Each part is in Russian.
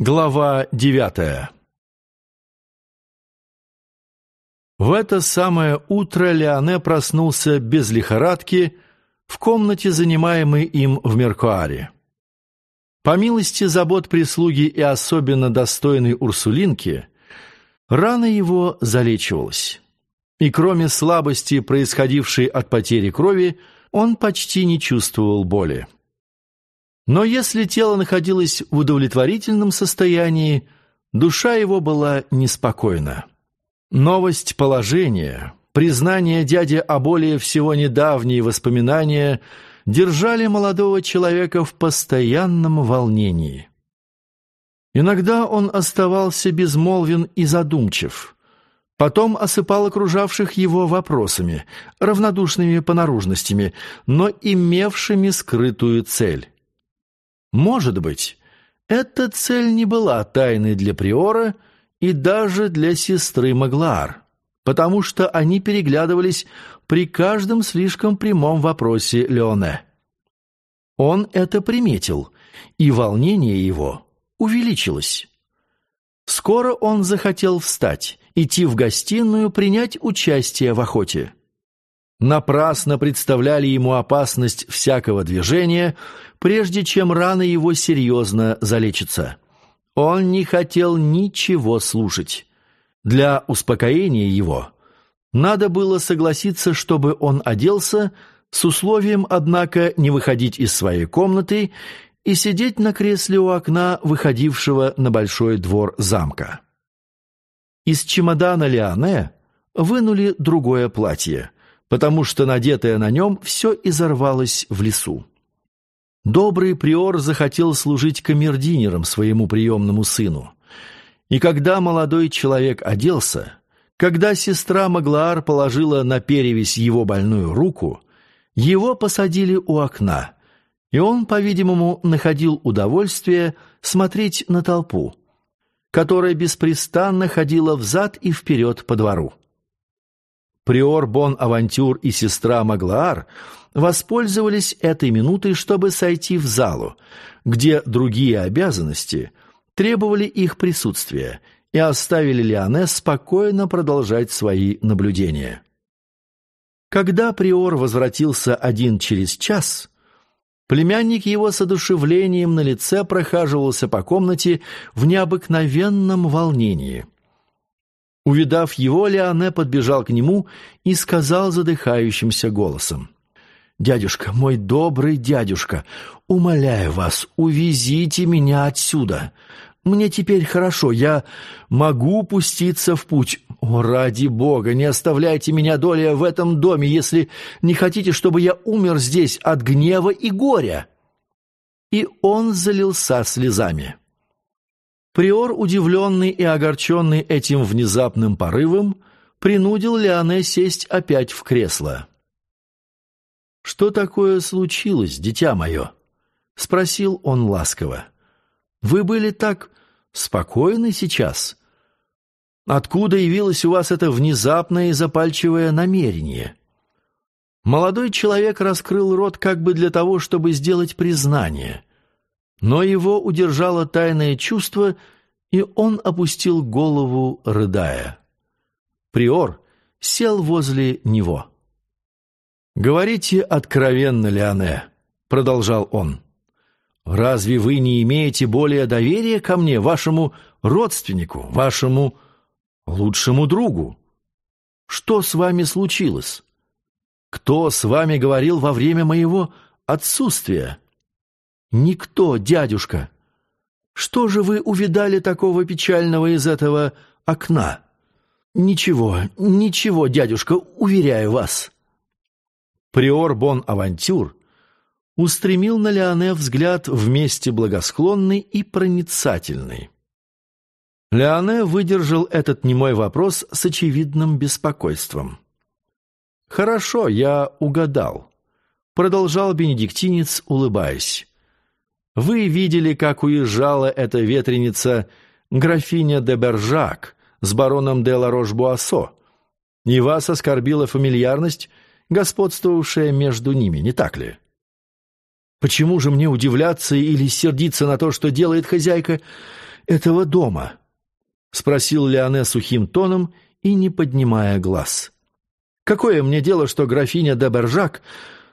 Глава девятая В это самое утро Леоне проснулся без лихорадки в комнате, занимаемой им в Меркуаре. По милости забот прислуги и особенно достойной Урсулинки, рана его залечивалась. И кроме слабости, происходившей от потери крови, он почти не чувствовал боли. Но если тело находилось в удовлетворительном состоянии, душа его была неспокойна. Новость положения, признание дяди о более всего недавние воспоминания держали молодого человека в постоянном волнении. Иногда он оставался безмолвен и задумчив, потом осыпал окружавших его вопросами, равнодушными по наружностями, но имевшими скрытую цель. Может быть, эта цель не была тайной для Приора и даже для сестры Маглаар, потому что они переглядывались при каждом слишком прямом вопросе Леоне. Он это приметил, и волнение его увеличилось. Скоро он захотел встать, идти в гостиную, принять участие в охоте напрасно представляли ему опасность всякого движения, прежде чем рана его серьезно залечится. Он не хотел ничего слушать. Для успокоения его надо было согласиться, чтобы он оделся, с условием, однако, не выходить из своей комнаты и сидеть на кресле у окна, выходившего на большой двор замка. Из чемодана Леоне вынули другое платье — потому что надетое на нем все изорвалось в лесу. Добрый приор захотел служить камердинером своему приемному сыну. И когда молодой человек оделся, когда сестра Маглаар положила на перевязь его больную руку, его посадили у окна, и он, по-видимому, находил удовольствие смотреть на толпу, которая беспрестанно ходила взад и вперед по двору. Приор Бон-Авантюр и сестра Маглаар воспользовались этой минутой, чтобы сойти в залу, где другие обязанности требовали их присутствия и оставили Леоне спокойно продолжать свои наблюдения. Когда Приор возвратился один через час, племянник его с одушевлением на лице прохаживался по комнате в необыкновенном волнении – Увидав его, Леоне подбежал к нему и сказал задыхающимся голосом. «Дядюшка, мой добрый дядюшка, умоляю вас, увезите меня отсюда. Мне теперь хорошо, я могу пуститься в путь. О, ради Бога, не оставляйте меня доля в этом доме, если не хотите, чтобы я умер здесь от гнева и горя». И он залился слезами. Приор, удивленный и огорченный этим внезапным порывом, принудил Леоне сесть опять в кресло. «Что такое случилось, дитя мое?» — спросил он ласково. «Вы были так спокойны сейчас? Откуда явилось у вас это внезапное и запальчивое намерение?» Молодой человек раскрыл рот как бы для того, чтобы сделать признание — но его удержало тайное чувство, и он опустил голову, рыдая. Приор сел возле него. «Говорите откровенно, Леоне», — продолжал он. «Разве вы не имеете более доверия ко мне, вашему родственнику, вашему лучшему другу? Что с вами случилось? Кто с вами говорил во время моего отсутствия?» «Никто, дядюшка! Что же вы увидали такого печального из этого окна?» «Ничего, ничего, дядюшка, уверяю вас!» Приор Бон-Авантюр устремил на Леоне взгляд вместе благосклонный и проницательный. Леоне выдержал этот немой вопрос с очевидным беспокойством. «Хорошо, я угадал», — продолжал бенедиктинец, улыбаясь. Вы видели, как уезжала эта ветреница графиня де Бержак с бароном де Ларош-Буассо, и вас оскорбила фамильярность, господствовавшая между ними, не так ли? Почему же мне удивляться или сердиться на то, что делает хозяйка? этого дома?» — спросил Леоне сухим тоном и не поднимая глаз. «Какое мне дело, что графиня де Бержак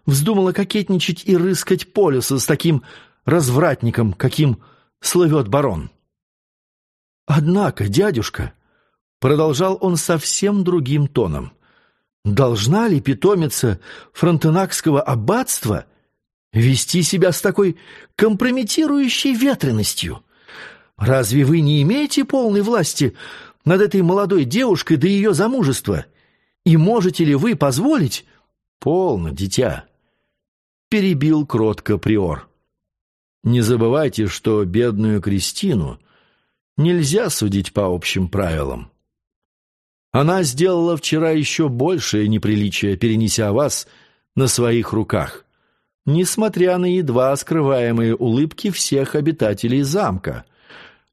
вздумала кокетничать и рыскать по лесу с таким развратником, каким слывет барон?» «Однако, дядюшка», — продолжал он совсем другим тоном, «должна ли питомица фронтенакского аббатства вести себя с такой компрометирующей ветренностью? Разве вы не имеете полной власти над этой молодой девушкой до ее замужества? И можете ли вы позволить...» «Полно, дитя», — перебил кротко приор. «Не забывайте, что бедную Кристину — нельзя судить по общим правилам. Она сделала вчера еще большее неприличие, перенеся вас на своих руках, несмотря на едва скрываемые улыбки всех обитателей замка.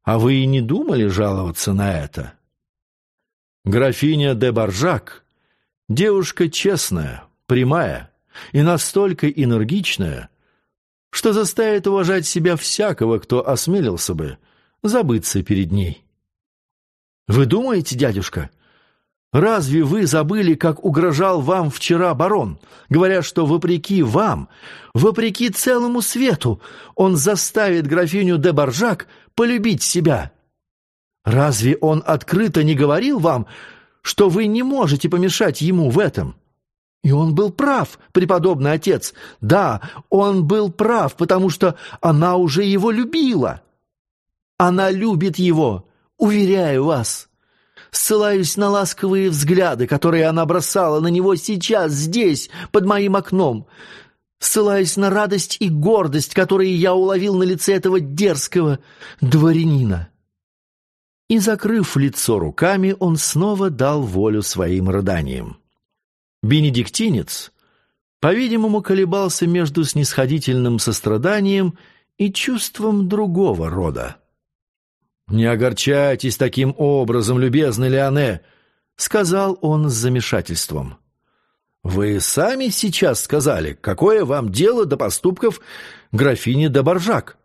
А вы и не думали жаловаться на это? Графиня де Баржак — девушка честная, прямая и настолько энергичная, что заставит уважать себя всякого, кто осмелился бы забыться перед ней. Вы думаете, дядюшка, разве вы забыли, как угрожал вам вчера барон, говоря, что вопреки вам, вопреки целому свету, он заставит графиню де Баржак полюбить себя? Разве он открыто не говорил вам, что вы не можете помешать ему в этом?» И он был прав, преподобный отец. Да, он был прав, потому что она уже его любила. Она любит его, уверяю вас. Ссылаюсь на ласковые взгляды, которые она бросала на него сейчас, здесь, под моим окном. Ссылаюсь на радость и гордость, которые я уловил на лице этого дерзкого дворянина. И, закрыв лицо руками, он снова дал волю своим рыданиям. Бенедиктинец, по-видимому, колебался между снисходительным состраданием и чувством другого рода. «Не огорчайтесь таким образом, любезный Леоне», — сказал он с замешательством. «Вы сами сейчас сказали, какое вам дело до поступков графини де Боржак?»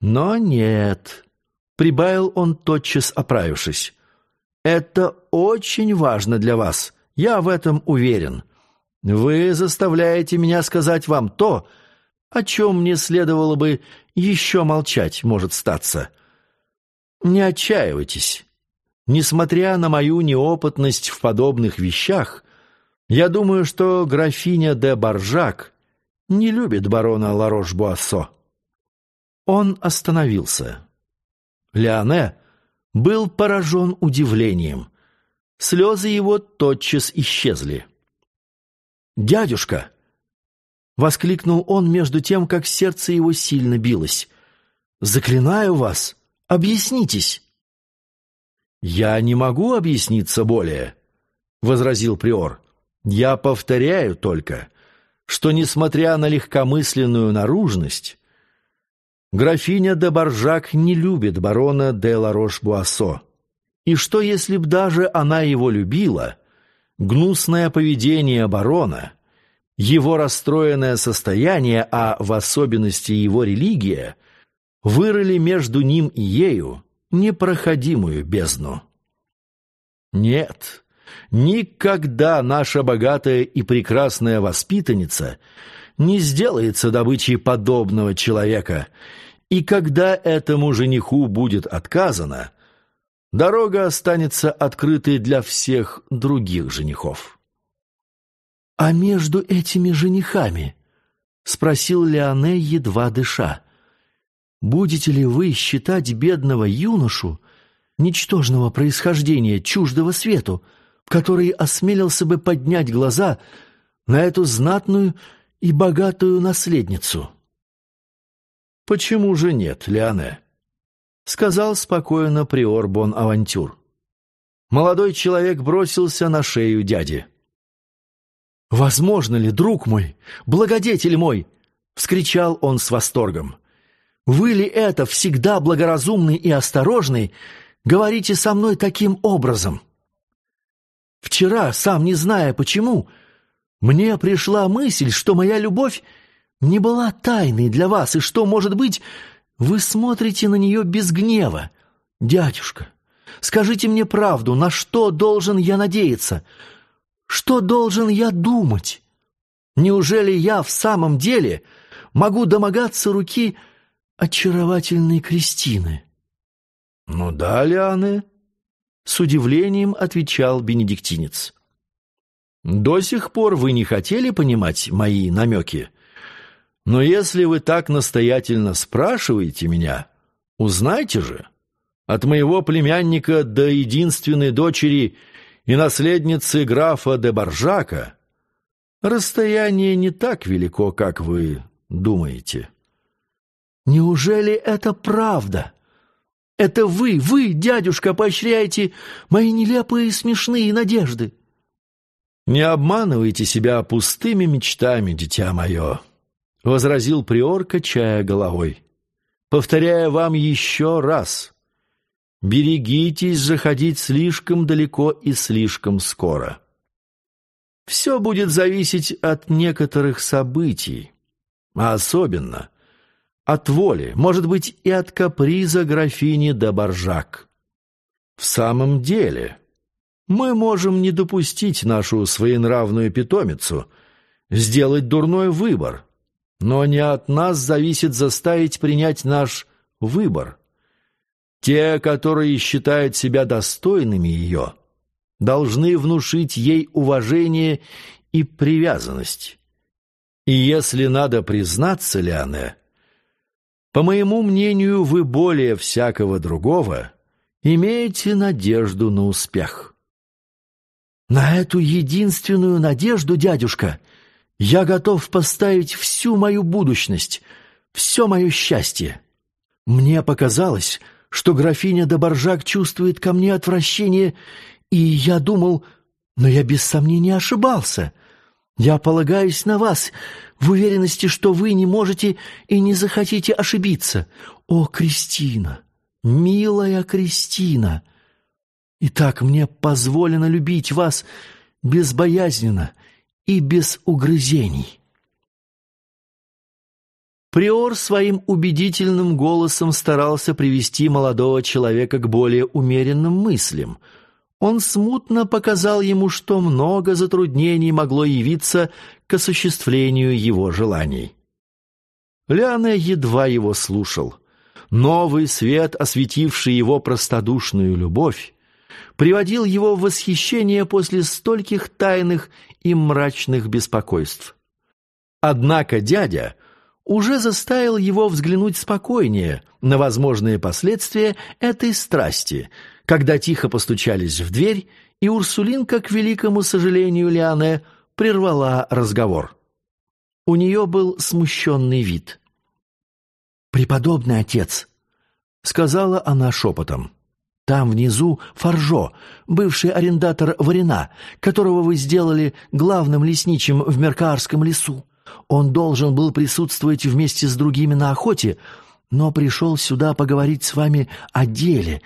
«Но нет», — прибавил он, тотчас оправившись. «Это очень важно для вас, я в этом уверен. Вы заставляете меня сказать вам то, о чем мне следовало бы еще молчать, может статься». Не отчаивайтесь. Несмотря на мою неопытность в подобных вещах, я думаю, что графиня де Баржак не любит барона Ларош-Буассо. Он остановился. Леоне был поражен удивлением. Слезы его тотчас исчезли. «Дядюшка!» — воскликнул он между тем, как сердце его сильно билось. «Заклинаю вас!» Объяснитесь!» «Я не могу объясниться более», — возразил Приор. «Я повторяю только, что, несмотря на легкомысленную наружность, графиня де Баржак не любит барона де Ларош-Буассо, и что, если б даже она его любила, гнусное поведение барона, его расстроенное состояние, а в особенности его религия — вырыли между ним и ею непроходимую бездну. Нет, никогда наша богатая и прекрасная воспитанница не сделается добычей подобного человека, и когда этому жениху будет отказано, дорога останется открытой для всех других женихов. «А между этими женихами?» — спросил Леоне, едва дыша. Будете ли вы считать бедного юношу, ничтожного происхождения, чуждого свету, который осмелился бы поднять глаза на эту знатную и богатую наследницу? «Почему же нет, Леоне?» — сказал спокойно приор Бон-Авантюр. Молодой человек бросился на шею дяди. «Возможно ли, друг мой, благодетель мой?» — вскричал он с восторгом. Вы ли это, всегда благоразумный и осторожный, говорите со мной таким образом? Вчера, сам не зная почему, мне пришла мысль, что моя любовь не была тайной для вас, и что, может быть, Вы смотрите на нее без гнева. Дядюшка, скажите мне правду, на что должен я надеяться? Что должен я думать? Неужели я в самом деле могу домогаться руки очаровательной Кристины?» «Ну да, Лиане», — с удивлением отвечал бенедиктинец. «До сих пор вы не хотели понимать мои намеки, но если вы так настоятельно спрашиваете меня, узнайте же, от моего племянника до единственной дочери и наследницы графа де Баржака расстояние не так велико, как вы думаете». «Неужели это правда?» Это вы, вы, дядюшка, поощряете мои нелепые и смешные надежды. Не обманывайте себя пустыми мечтами, дитя мое, — возразил приор, качая головой. Повторяя вам еще раз, берегитесь заходить слишком далеко и слишком скоро. Все будет зависеть от некоторых событий, а особенно — от воли, может быть, и от каприза графини де Баржак. В самом деле, мы можем не допустить нашу своенравную питомицу сделать дурной выбор, но не от нас зависит заставить принять наш выбор. Те, которые считают себя достойными ее, должны внушить ей уважение и привязанность. И если надо признаться, Леоне, по моему мнению, вы более всякого другого имеете надежду на успех. На эту единственную надежду, дядюшка, я готов поставить всю мою будущность, все мое счастье. Мне показалось, что графиня де Боржак чувствует ко мне отвращение, и я думал, но я без сомнения ошибался. Я полагаюсь на вас, в уверенности, что вы не можете и не захотите ошибиться. О, Кристина, милая Кристина! Итак, мне позволено любить вас безбоязненно и без угрызений. Приор своим убедительным голосом старался привести молодого человека к более умеренным мыслям — он смутно показал ему, что много затруднений могло явиться к осуществлению его желаний. Ляна едва его слушал. Новый свет, осветивший его простодушную любовь, приводил его в восхищение после стольких тайных и мрачных беспокойств. Однако дядя уже заставил его взглянуть спокойнее на возможные последствия этой страсти — когда тихо постучались в дверь, и Урсулинка, к великому сожалению Лиане, прервала разговор. У нее был смущенный вид. «Преподобный отец», — сказала она шепотом, — «там внизу Фаржо, бывший арендатор Варина, которого вы сделали главным лесничим в Меркаарском лесу. Он должен был присутствовать вместе с другими на охоте, но пришел сюда поговорить с вами о деле,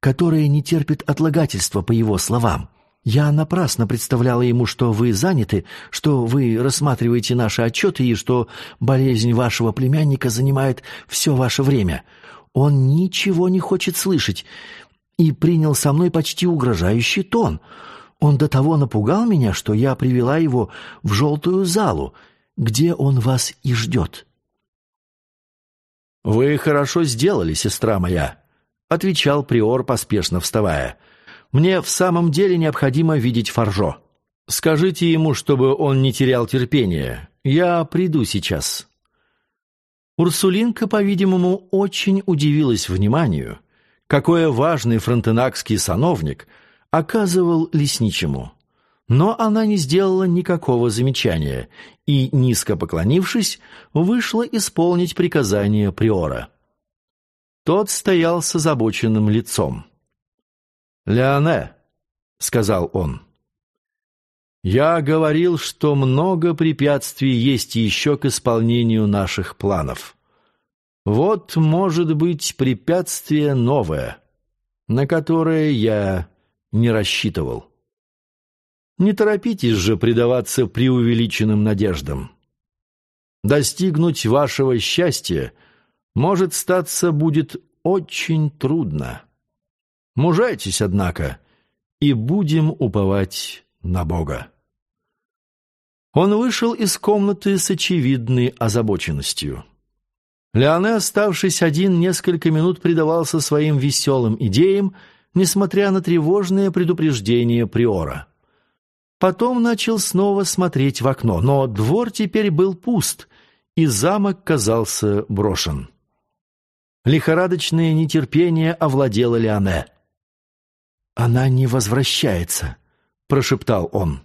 которое не терпит отлагательства, по его словам. Я напрасно представляла ему, что вы заняты, что вы рассматриваете наши отчеты и что болезнь вашего племянника занимает все ваше время. Он ничего не хочет слышать и принял со мной почти угрожающий тон. Он до того напугал меня, что я привела его в желтую залу, где он вас и ждет. «Вы хорошо сделали, сестра моя», — отвечал приор, поспешно вставая. «Мне в самом деле необходимо видеть Фаржо. Скажите ему, чтобы он не терял терпения. Я приду сейчас». Урсулинка, по-видимому, очень удивилась вниманию, какое важный фронтенакский сановник оказывал лесничему. Но она не сделала никакого замечания и, низко поклонившись, вышла исполнить приказание приора. Тот стоял с озабоченным лицом. «Леоне», — сказал он, — «я говорил, что много препятствий есть еще к исполнению наших планов. Вот, может быть, препятствие новое, на которое я не рассчитывал. Не торопитесь же предаваться преувеличенным надеждам. Достигнуть вашего счастья — может статься будет очень трудно. Мужайтесь, однако, и будем уповать на Бога. Он вышел из комнаты с очевидной озабоченностью. Леоне, оставшись один, несколько минут предавался своим веселым идеям, несмотря на тревожное предупреждение Приора. Потом начал снова смотреть в окно, но двор теперь был пуст, и замок казался брошен. Лихорадочное нетерпение овладело Леоне. «Она не возвращается», — прошептал он.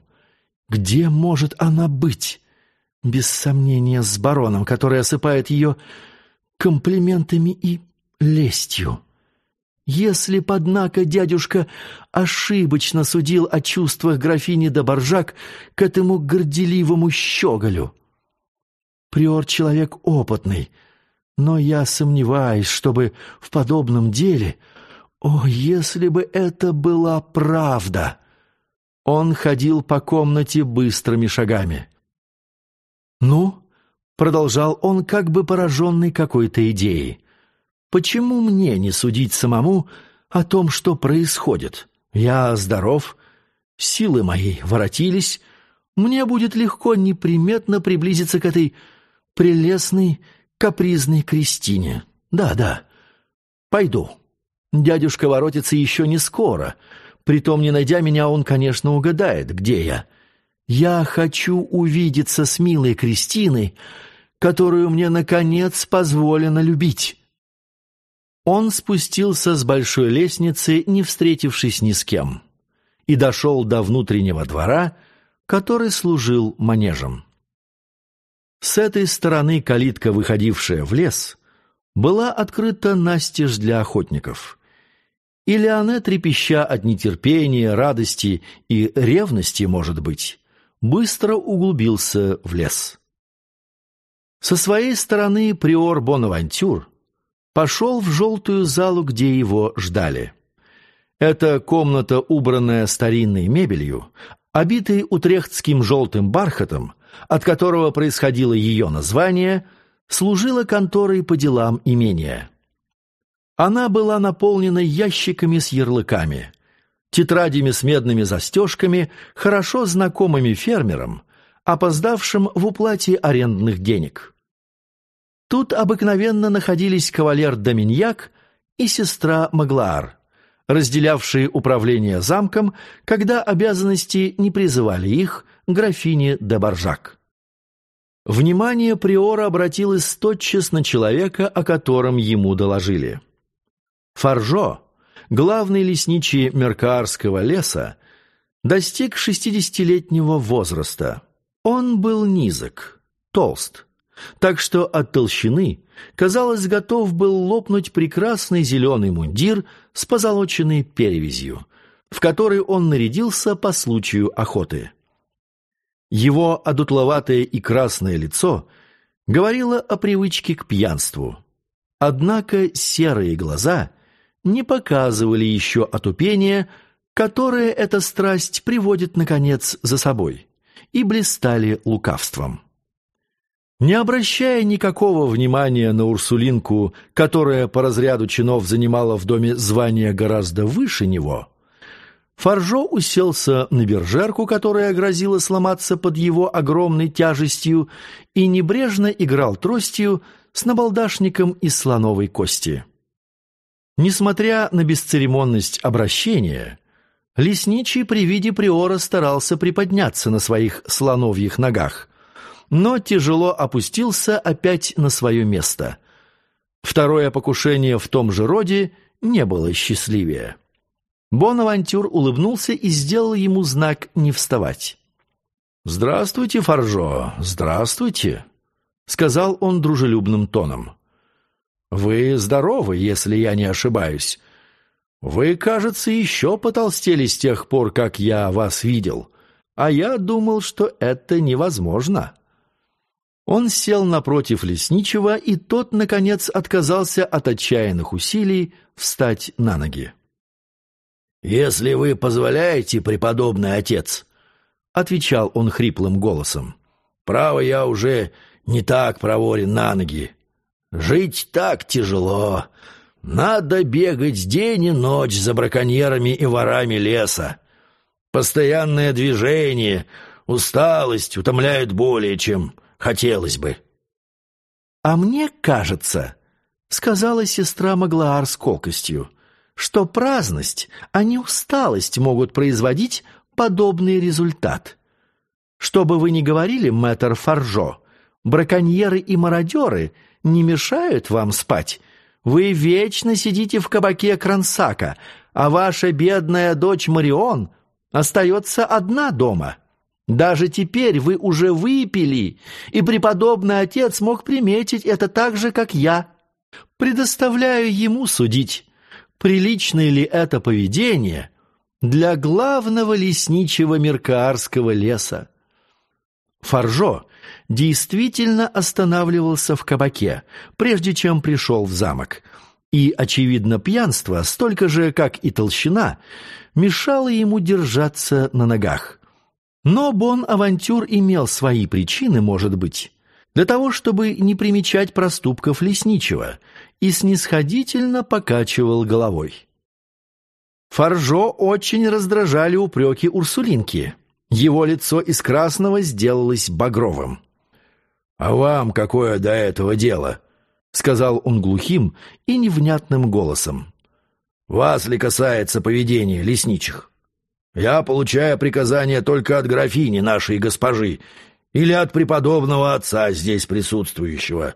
«Где может она быть?» Без сомнения, с бароном, который осыпает ее комплиментами и лестью. Если б, однако, дядюшка ошибочно судил о чувствах графини де Боржак к этому горделивому щеголю. Приор человек опытный, но я сомневаюсь, чтобы в подобном деле... О, если бы это была правда! Он ходил по комнате быстрыми шагами. «Ну?» Продолжал он, как бы пораженный какой-то идеей. «Почему мне не судить самому о том, что происходит? Я здоров, силы мои воротились, мне будет легко неприметно приблизиться к этой прелестной, капризной Кристине. Да-да, пойду. Дядюшка воротится еще не скоро, притом, не найдя меня, он, конечно, угадает, где я». Я хочу увидеться с милой Кристиной, которую мне, наконец, позволено любить». Он спустился с большой лестницы, не встретившись ни с кем, и дошел до внутреннего двора, который служил манежем. С этой стороны калитка, выходившая в лес, была открыта настежь для охотников. И Леоне, трепеща от нетерпения, радости и ревности, может быть, быстро углубился в лес. Со своей стороны приор Бонавантюр пошел в желтую залу, где его ждали. Эта комната, убранная старинной мебелью, обитой утрехтским желтым бархатом, от которого происходило ее название, служила конторой по делам имения. Она была наполнена ящиками с ярлыками, тетрадями с медными застежками, хорошо знакомыми фермерам, опоздавшим в уплате арендных денег. Тут обыкновенно находились кавалер Доминьяк и сестра Маглаар, разделявшие управление замком, когда обязанности не призывали их графине де Боржак. Внимание приора обратилось тотчас на человека, о котором ему доложили. Фаржо, главный лесничий Меркаарского леса, достиг шестидесятилетнего возраста. Он был низок, толст, так что от толщины, казалось, готов был лопнуть прекрасный зеленый мундир с позолоченной перевязью, в который он нарядился по случаю охоты. Его одутловатое и красное лицо говорило о привычке к пьянству. Однако серые глаза не показывали еще отупения, которое эта страсть приводит, наконец, за собой и блистали лукавством. Не обращая никакого внимания на Урсулинку, которая по разряду чинов занимала в доме звание гораздо выше него, Фаржо уселся на бержерку, которая грозила сломаться под его огромной тяжестью, и небрежно играл тростью с набалдашником из слоновой кости. Несмотря на бесцеремонность обращения, Лесничий при виде приора старался приподняться на своих слоновьих ногах, но тяжело опустился опять на свое место. Второе покушение в том же роде не было счастливее. Бонавантюр улыбнулся и сделал ему знак не вставать. «Здравствуйте, Фаржо, здравствуйте», — сказал он дружелюбным тоном. «Вы здоровы, если я не ошибаюсь. Вы, кажется, еще потолстели с тех пор, как я вас видел, а я думал, что это невозможно». Он сел напротив лесничего, и тот, наконец, отказался от отчаянных усилий встать на ноги. «Если вы позволяете, преподобный отец», — отвечал он хриплым голосом, — «право, я уже не так проворен на ноги. Жить так тяжело. Надо бегать день и ночь за браконьерами и ворами леса. Постоянное движение, усталость утомляют более, чем хотелось бы. «А мне кажется», — сказала сестра Маглаар с колкостью, «что праздность, а не усталость могут производить подобный результат. Что бы вы ни говорили, мэтр Фаржо, браконьеры и мародеры не мешают вам спать. Вы вечно сидите в кабаке Крансака, а ваша бедная дочь Марион остается одна дома. Даже теперь вы уже выпили, и преподобный отец мог приметить это так же, как я. Предоставляю ему судить, прилично ли это поведение для главного лесничего Меркаарского леса. Фаржо действительно останавливался в кабаке, прежде чем пришел в замок, и, очевидно, пьянство, столько же, как и толщина, мешало ему держаться на ногах. Но Бон-Авантюр имел свои причины, может быть, для того, чтобы не примечать проступков лесничего, и снисходительно покачивал головой. Фаржо очень раздражали упреки Урсулинки. Его лицо из красного сделалось багровым. «А вам какое до этого дело?» — сказал он глухим и невнятным голосом. «Вас ли касается поведения лесничих? Я получаю приказания только от графини нашей госпожи или от преподобного отца здесь присутствующего.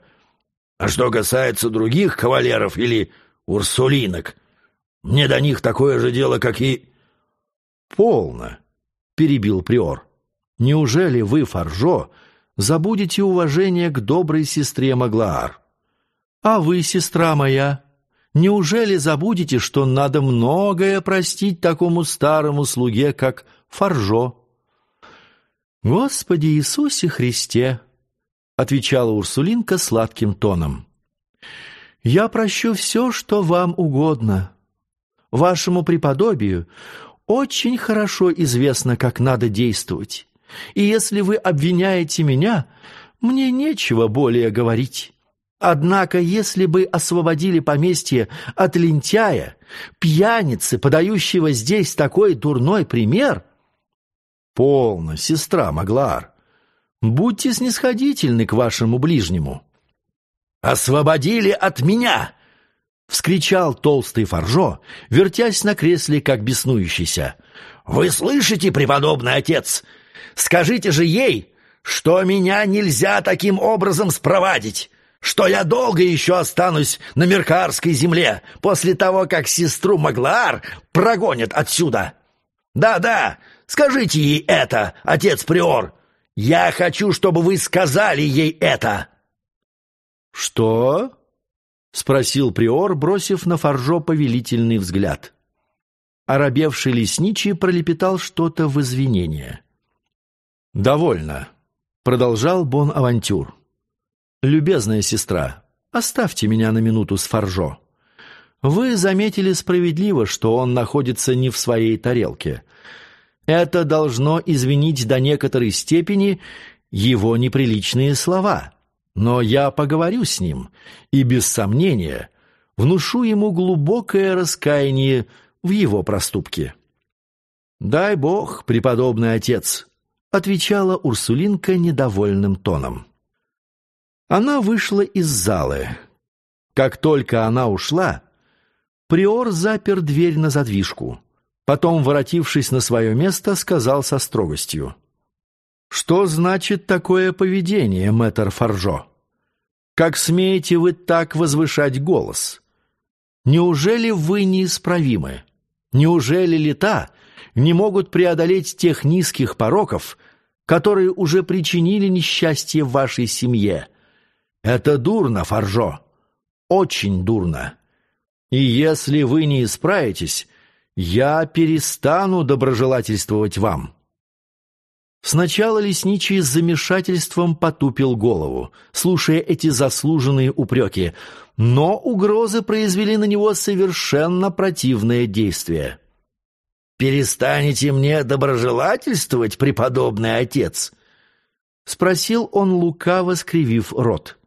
А что касается других кавалеров или урсулинок, мне до них такое же дело, как и...» «Полно!» — перебил приор. «Неужели вы, Фаржо, забудете уважение к доброй сестре Маглаар? А вы, сестра моя, неужели забудете, что надо многое простить такому старому слуге, как Фаржо?» «Господи Иисусе Христе!» — отвечала Урсулинка сладким тоном. «Я прощу все, что вам угодно» Вашему преподобию очень хорошо известно, как надо действовать. И если вы обвиняете меня, мне нечего более говорить. Однако, если бы освободили поместье от лентяя, пьяницы, подающего здесь такой дурной пример... Полно, сестра Маглар. Будьте снисходительны к вашему ближнему. «Освободили от меня!» — вскричал толстый Фаржо, вертясь на кресле, как беснующийся. «Вы слышите, преподобный отец? Скажите же ей, что меня нельзя таким образом спровадить, что я долго еще останусь на Меркарской земле после того, как сестру Маглаар прогонят отсюда. Да-да, скажите ей это, отец Приор. Я хочу, чтобы вы сказали ей это». «Что?» — спросил приор, бросив на Фаржо повелительный взгляд. Оробевший лесничий пролепетал что-то в извинение. «Довольно», — продолжал Бон-Авантюр. «Любезная сестра, оставьте меня на минуту с Фаржо. Вы заметили справедливо, что он находится не в своей тарелке. Это должно извинить до некоторой степени его неприличные слова». Но я поговорю с ним и, без сомнения, внушу ему глубокое раскаяние в его проступке. «Дай Бог, преподобный отец», — отвечала Урсулинка недовольным тоном. Она вышла из залы. Как только она ушла, приор запер дверь на задвижку. Потом, воротившись на свое место, сказал со строгостью. Что значит такое поведение, мэтр Фаржо? Как смеете вы так возвышать голос? Неужели вы неисправимы? Неужели лета не могут преодолеть тех низких пороков, которые уже причинили несчастье вашей семье? Это дурно, Фаржо, очень дурно. И если вы не исправитесь, я перестану доброжелательствовать вам. Сначала лесничий с замешательством потупил голову, слушая эти заслуженные упреки, но угрозы произвели на него совершенно противное действие. «Перестанете мне доброжелательствовать, преподобный отец?» — спросил он, лукаво скривив рот.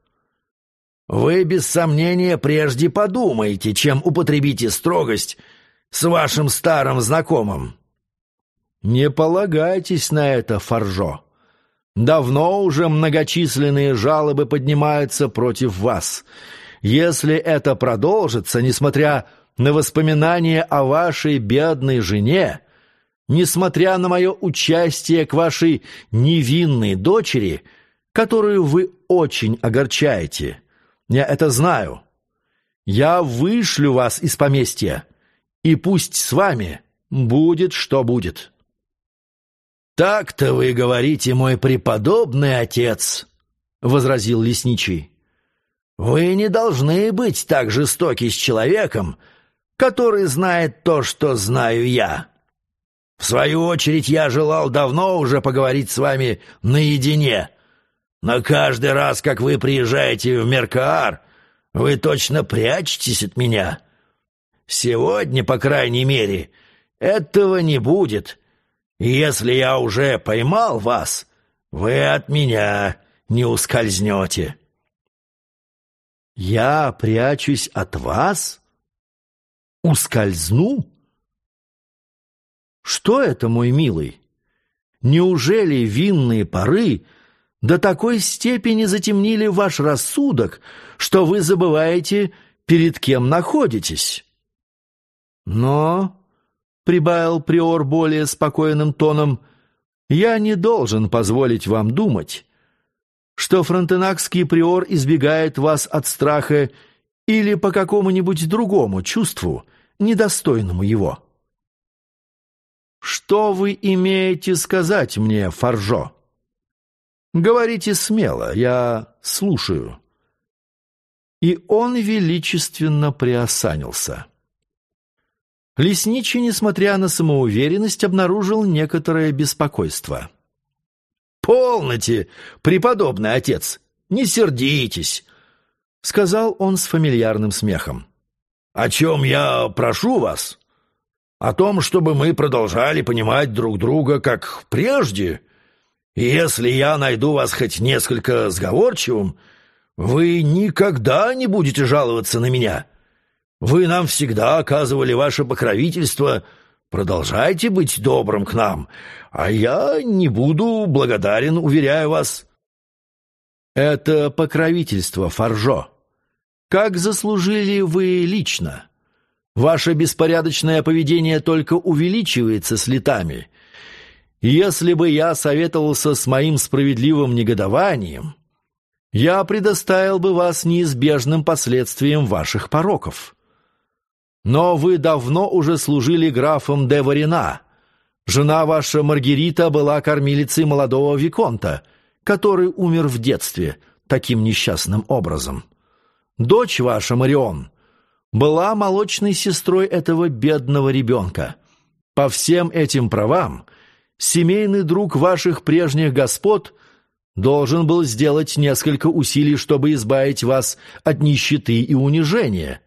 Вы без сомнения прежде подумаете, чем употребите строгость с вашим старым знакомым. Не полагайтесь на это, Фаржо. Давно уже многочисленные жалобы поднимаются против вас. Если это продолжится, несмотря на воспоминания о вашей бедной жене, несмотря на мое участие к вашей невинной дочери, которую вы очень огорчаете, я это знаю, я вышлю вас из поместья, и пусть с вами будет, что будет». «Так-то вы говорите, мой преподобный отец», — возразил лесничий. «Вы не должны быть так жестоки с человеком, который знает то, что знаю я. В свою очередь, я желал давно уже поговорить с вами наедине, но каждый раз, как вы приезжаете в Меркаар, вы точно прячетесь от меня. Сегодня, по крайней мере, этого не будет» если я уже поймал вас, вы от меня не ускользнете». «Я прячусь от вас? Ускользну?» «Что это, мой милый? Неужели винные пары до такой степени затемнили ваш рассудок, что вы забываете, перед кем находитесь?» «Но прибавил приор более спокойным тоном, «я не должен позволить вам думать, что фронтенакский приор избегает вас от страха или по какому-нибудь другому чувству, недостойному его». «Что вы имеете сказать мне, Фаржо?» «Говорите смело, я слушаю». И он величественно приосанился. Лесничий, несмотря на самоуверенность, обнаружил некоторое беспокойство. «Полноте, преподобный отец, не сердитесь», — сказал он с фамильярным смехом. «О чем я прошу вас? О том, чтобы мы продолжали понимать друг друга как прежде. Если я найду вас хоть несколько сговорчивым, вы никогда не будете жаловаться на меня». Вы нам всегда оказывали ваше покровительство. Продолжайте быть добрым к нам, а я не буду благодарен, уверяю вас». «Это покровительство, Фаржо. Как заслужили вы лично? Ваше беспорядочное поведение только увеличивается с летами. Если бы я советовался с моим справедливым негодованием, я предоставил бы вас неизбежным последствиям ваших пороков». Но вы давно уже служили графом де Варина. Жена ваша Маргарита была кормилицей молодого Виконта, который умер в детстве таким несчастным образом. Дочь ваша, Марион, была молочной сестрой этого бедного ребенка. По всем этим правам семейный друг ваших прежних господ должен был сделать несколько усилий, чтобы избавить вас от нищеты и унижения»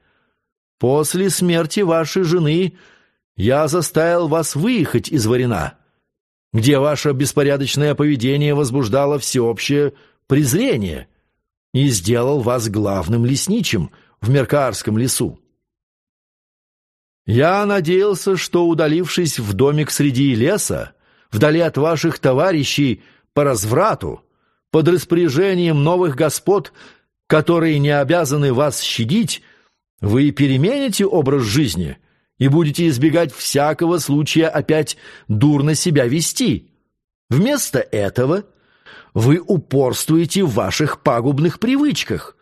После смерти вашей жены я заставил вас выехать из Варина, где ваше беспорядочное поведение возбуждало всеобщее презрение и сделал вас главным лесничим в Меркаарском лесу. Я надеялся, что, удалившись в домик среди леса, вдали от ваших товарищей по разврату, под распоряжением новых господ, которые не обязаны вас щадить, вы перемените образ жизни и будете избегать всякого случая опять дурно себя вести. Вместо этого вы упорствуете в ваших пагубных привычках.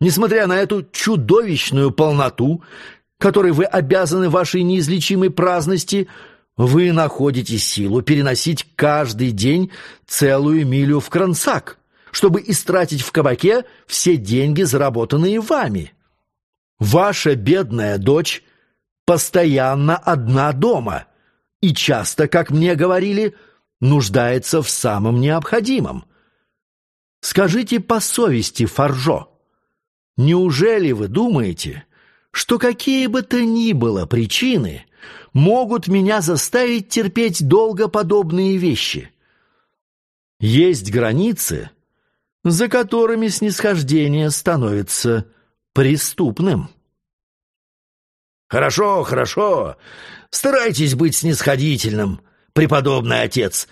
Несмотря на эту чудовищную полноту, которой вы обязаны вашей неизлечимой праздности, вы находите силу переносить каждый день целую милю в Кронсак, чтобы истратить в кабаке все деньги, заработанные вами. Ваша бедная дочь постоянно одна дома и часто, как мне говорили, нуждается в самом необходимом. Скажите по совести, Фаржо, неужели вы думаете, что какие бы то ни было причины могут меня заставить терпеть долго подобные вещи? Есть границы, за которыми снисхождение становится преступным. «Хорошо, хорошо. Старайтесь быть снисходительным, преподобный отец.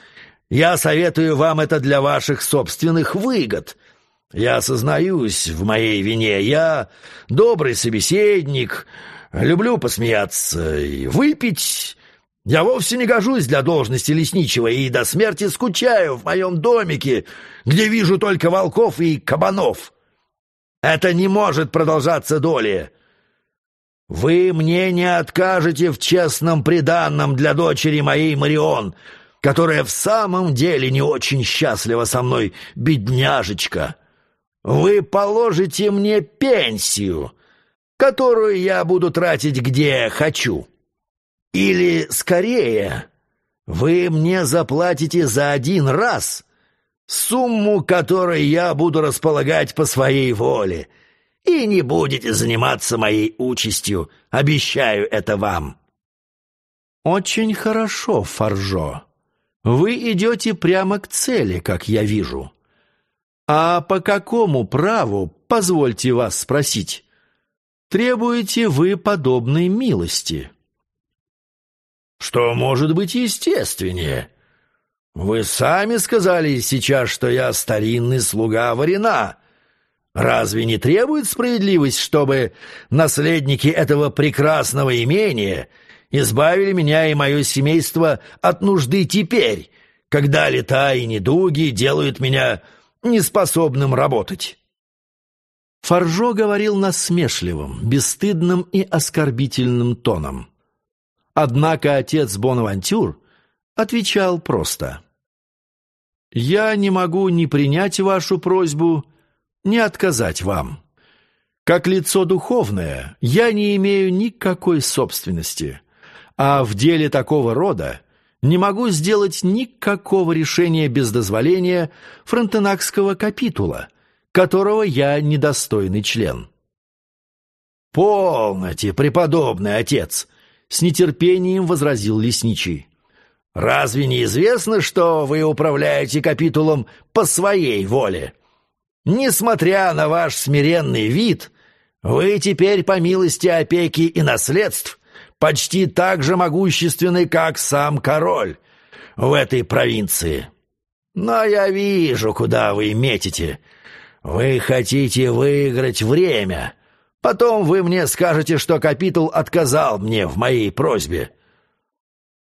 Я советую вам это для ваших собственных выгод. Я осознаюсь в моей вине. Я добрый собеседник, люблю посмеяться и выпить. Я вовсе не гожусь для должности лесничего и до смерти скучаю в моем домике, где вижу только волков и кабанов. Это не может продолжаться долее. Вы мне не откажете в честном приданном для дочери моей Марион, которая в самом деле не очень счастлива со мной, бедняжечка. Вы положите мне пенсию, которую я буду тратить где хочу. Или, скорее, вы мне заплатите за один раз сумму, которой я буду располагать по своей воле, и не будете заниматься моей участью, обещаю это вам». «Очень хорошо, Фаржо. Вы идете прямо к цели, как я вижу. А по какому праву, позвольте вас спросить, требуете вы подобной милости?» «Что может быть естественнее?» «Вы сами сказали сейчас, что я старинный слуга Варина. Разве не требует справедливость, чтобы наследники этого прекрасного имения избавили меня и мое семейство от нужды теперь, когда лета и недуги делают меня неспособным работать?» Фаржо говорил насмешливым, бесстыдным и оскорбительным тоном. Однако отец Бонавантюр отвечал просто. «Я не могу ни принять вашу просьбу, не отказать вам. Как лицо духовное я не имею никакой собственности, а в деле такого рода не могу сделать никакого решения без дозволения фронтенакского капитула, которого я недостойный член. «Полноте, преподобный отец!» — с нетерпением возразил лесничий. «Разве не известно, что вы управляете капитулом по своей воле?» Несмотря на ваш смиренный вид, вы теперь, по милости опеки и наследств, почти так же могущественны, как сам король в этой провинции. Но я вижу, куда вы метите. Вы хотите выиграть время. Потом вы мне скажете, что капитул отказал мне в моей просьбе.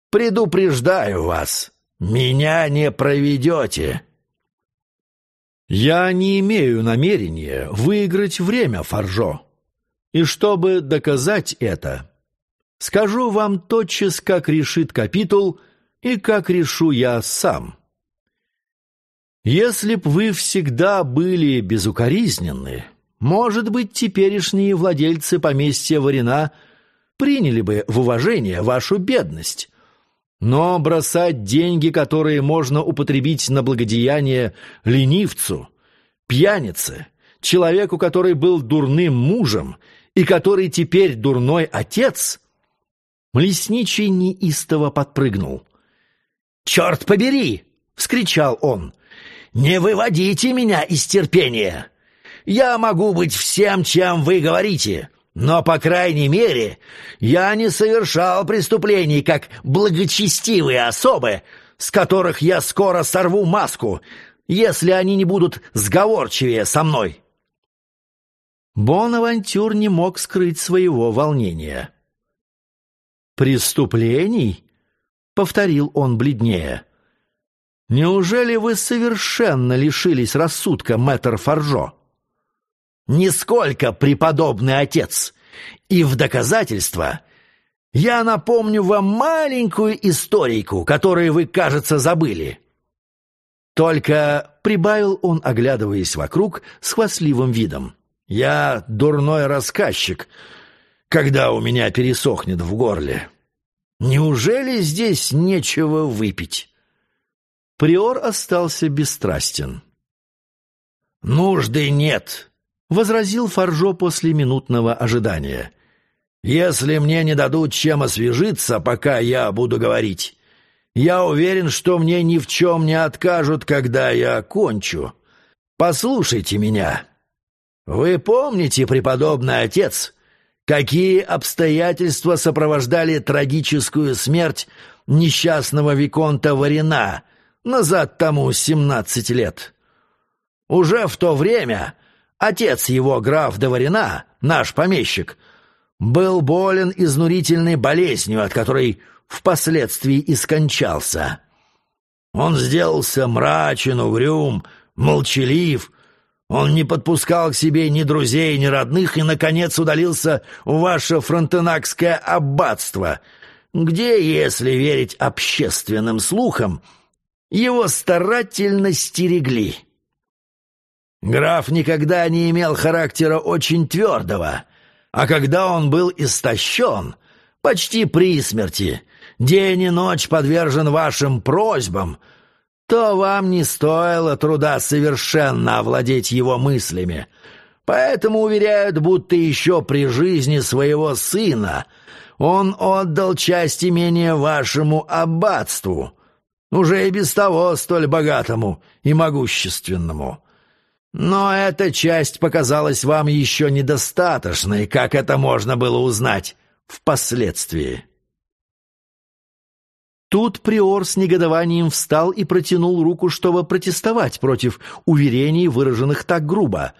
Предупреждаю вас, меня не проведете». «Я не имею намерения выиграть время, Фаржо. И чтобы доказать это, скажу вам тотчас, как решит капитул и как решу я сам. Если б вы всегда были безукоризненны, может быть, теперешние владельцы поместья Варина приняли бы в уважение вашу бедность, но бросать деньги, которые можно употребить на благодеяние ленивцу, пьянице, человеку, который был дурным мужем и который теперь дурной отец, лесничий неистово подпрыгнул. «Черт побери!» — вскричал он. «Не выводите меня из терпения! Я могу быть всем, чем вы говорите, но, по крайней мере, я не совершал преступлений, как благочестивые особы, с которых я скоро сорву маску, если они не будут сговорчивее со мной». Бонавантюр не мог скрыть своего волнения. «Преступлений?» — повторил он бледнее. «Неужели вы совершенно лишились рассудка, мэтр Фаржо?» Нисколько, преподобный отец. И в доказательство я напомню вам маленькую историку, которую вы, кажется, забыли. Только, — прибавил он, оглядываясь вокруг с хвастливым видом, — я дурной рассказчик, когда у меня пересохнет в горле. Неужели здесь нечего выпить? Приор остался бесстрастен. «Нужды нет», — возразил Фаржо после минутного ожидания. «Если мне не дадут чем освежиться, пока я буду говорить, я уверен, что мне ни в чем не откажут, когда я кончу. послушайте меня. Вы помните, преподобный отец, какие обстоятельства сопровождали трагическую смерть несчастного Виконта Варина назад тому семнадцать лет? Уже в то время отец его, граф Доварина, наш помещик, был болен изнурительной болезнью, от которой впоследствии и скончался. Он сделался мрачен, угрюм, молчалив, он не подпускал к себе ни друзей, ни родных и, наконец, удалился в ваше фронтенакское аббатство, где, если верить общественным слухам, его старательно стерегли. Граф никогда не имел характера очень твердого, а когда он был истощен, почти при смерти, день и ночь подвержен вашим просьбам — то вам не стоило труда совершенно овладеть его мыслями. Поэтому уверяют, будто еще при жизни своего сына он отдал часть имения вашему аббатству, уже и без того столь богатому и могущественному. Но эта часть показалась вам еще недостаточной, как это можно было узнать впоследствии. Тут приор с негодованием встал и протянул руку, чтобы протестовать против уверений, выраженных так грубо.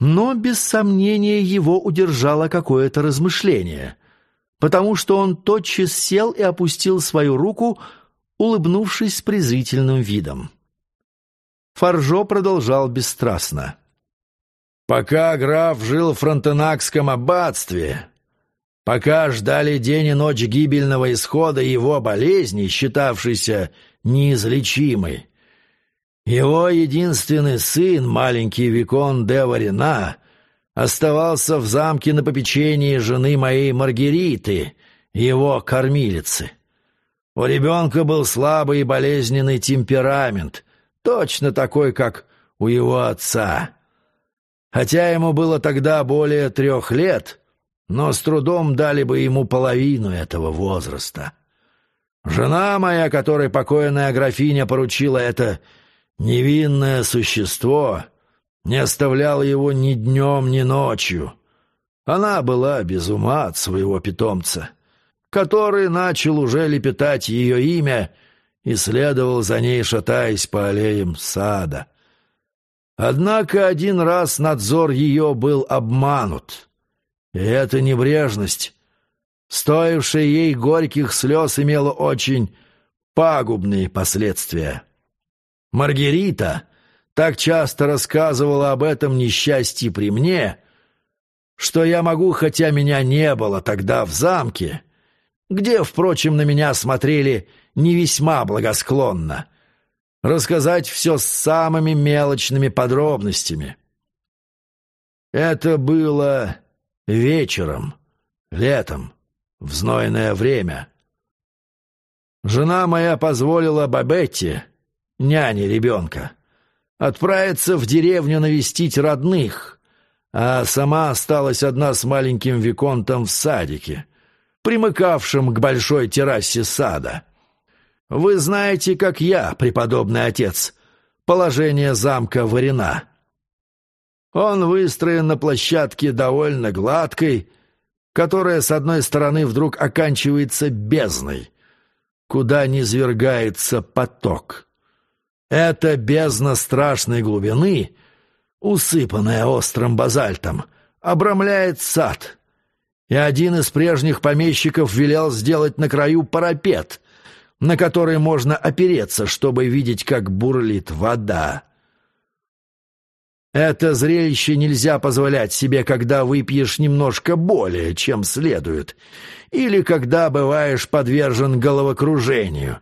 Но, без сомнения, его удержало какое-то размышление, потому что он тотчас сел и опустил свою руку, улыбнувшись с презрительным видом. Фаржо продолжал бесстрастно. «Пока граф жил в фронтенакском аббатстве, Пока ждали день и ночь гибельного исхода его болезни, считавшейся неизлечимой, его единственный сын, маленький Викон де Варина, оставался в замке на попечении жены моей Маргариты, его кормилицы. У ребенка был слабый и болезненный темперамент, точно такой, как у его отца. Хотя ему было тогда более трех лет — но с трудом дали бы ему половину этого возраста. Жена моя, которой покойная графиня поручила это невинное существо, не оставляла его ни днем, ни ночью. Она была без ума от своего питомца, который начал уже лепетать ее имя и следовал за ней, шатаясь по аллеям сада. Однако один раз надзор ее был обманут — и эта небрежность, стоившая ей горьких слез, имела очень пагубные последствия. Маргарита так часто рассказывала об этом несчастье при мне, что я могу, хотя меня не было тогда в замке, где, впрочем, на меня смотрели не весьма благосклонно, рассказать все с самыми мелочными подробностями. Это было Вечером, летом, в знойное время. Жена моя позволила Бабетте, няне ребенка, отправиться в деревню навестить родных, а сама осталась одна с маленьким Виконтом в садике, примыкавшем к большой террасе сада. Вы знаете, как я, преподобный отец, положение замка Варина. Он выстроен на площадке довольно гладкой, которая с одной стороны вдруг оканчивается бездной, куда низвергается поток. Эта бездна страшной глубины, усыпанная острым базальтом, обрамляет сад, и один из прежних помещиков велел сделать на краю парапет, на который можно опереться, чтобы видеть, как бурлит вода. Это зрелище нельзя позволять себе, когда выпьешь немножко более, чем следует, или когда бываешь подвержен головокружению.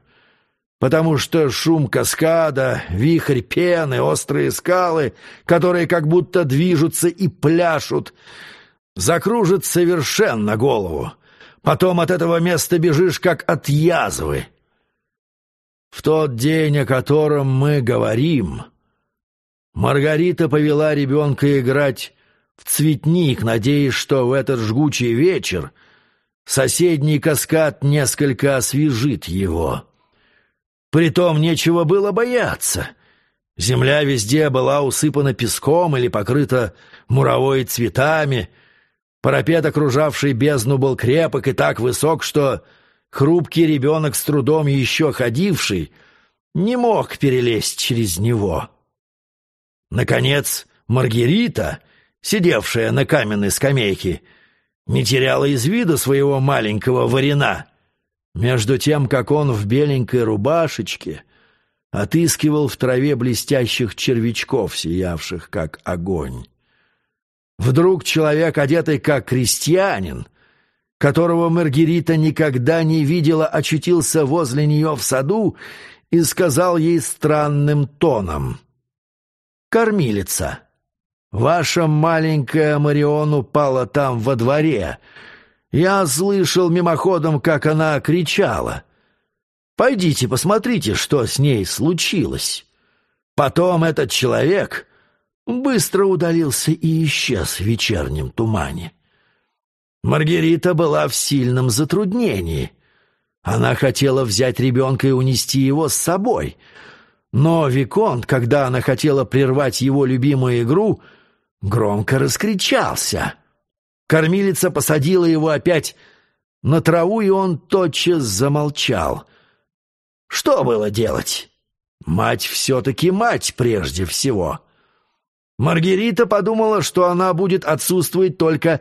Потому что шум каскада, вихрь пены, острые скалы, которые как будто движутся и пляшут, закружит совершенно голову. Потом от этого места бежишь, как от язвы. В тот день, о котором мы говорим... Маргарита повела ребенка играть в цветник, надеясь, что в этот жгучий вечер соседний каскад несколько освежит его. Притом нечего было бояться, Земля везде была усыпана песком или покрыта муровой цветами. Парапет, окружавший бездну, был крепок и так высок, что хрупкий ребенок, с трудом еще ходивший, не мог перелезть через него. Наконец, Маргарита, сидевшая на каменной скамейке, не теряла из вида своего маленького варена. Между тем, как он в беленькой рубашечке — отыскивал в траве блестящих червячков, сиявших как огонь. Вдруг человек, одетый как крестьянин, которого Маргарита никогда не видела, очутился возле нее в саду и сказал ей странным тоном. «Кормилица, ваша маленькая Марион упала там во дворе. Я слышал мимоходом, как она кричала». Пойдите, посмотрите, что с ней случилось. Потом этот человек быстро удалился и исчез в вечернем тумане. Маргарита была в сильном затруднении. Она хотела взять ребенка и унести его с собой. Но Виконт, когда она хотела прервать его любимую игру, громко раскричался. Кормилица посадила его опять на траву, и он тотчас замолчал — что было делать? Мать все-таки мать прежде всего. Маргарита подумала, что она будет отсутствовать только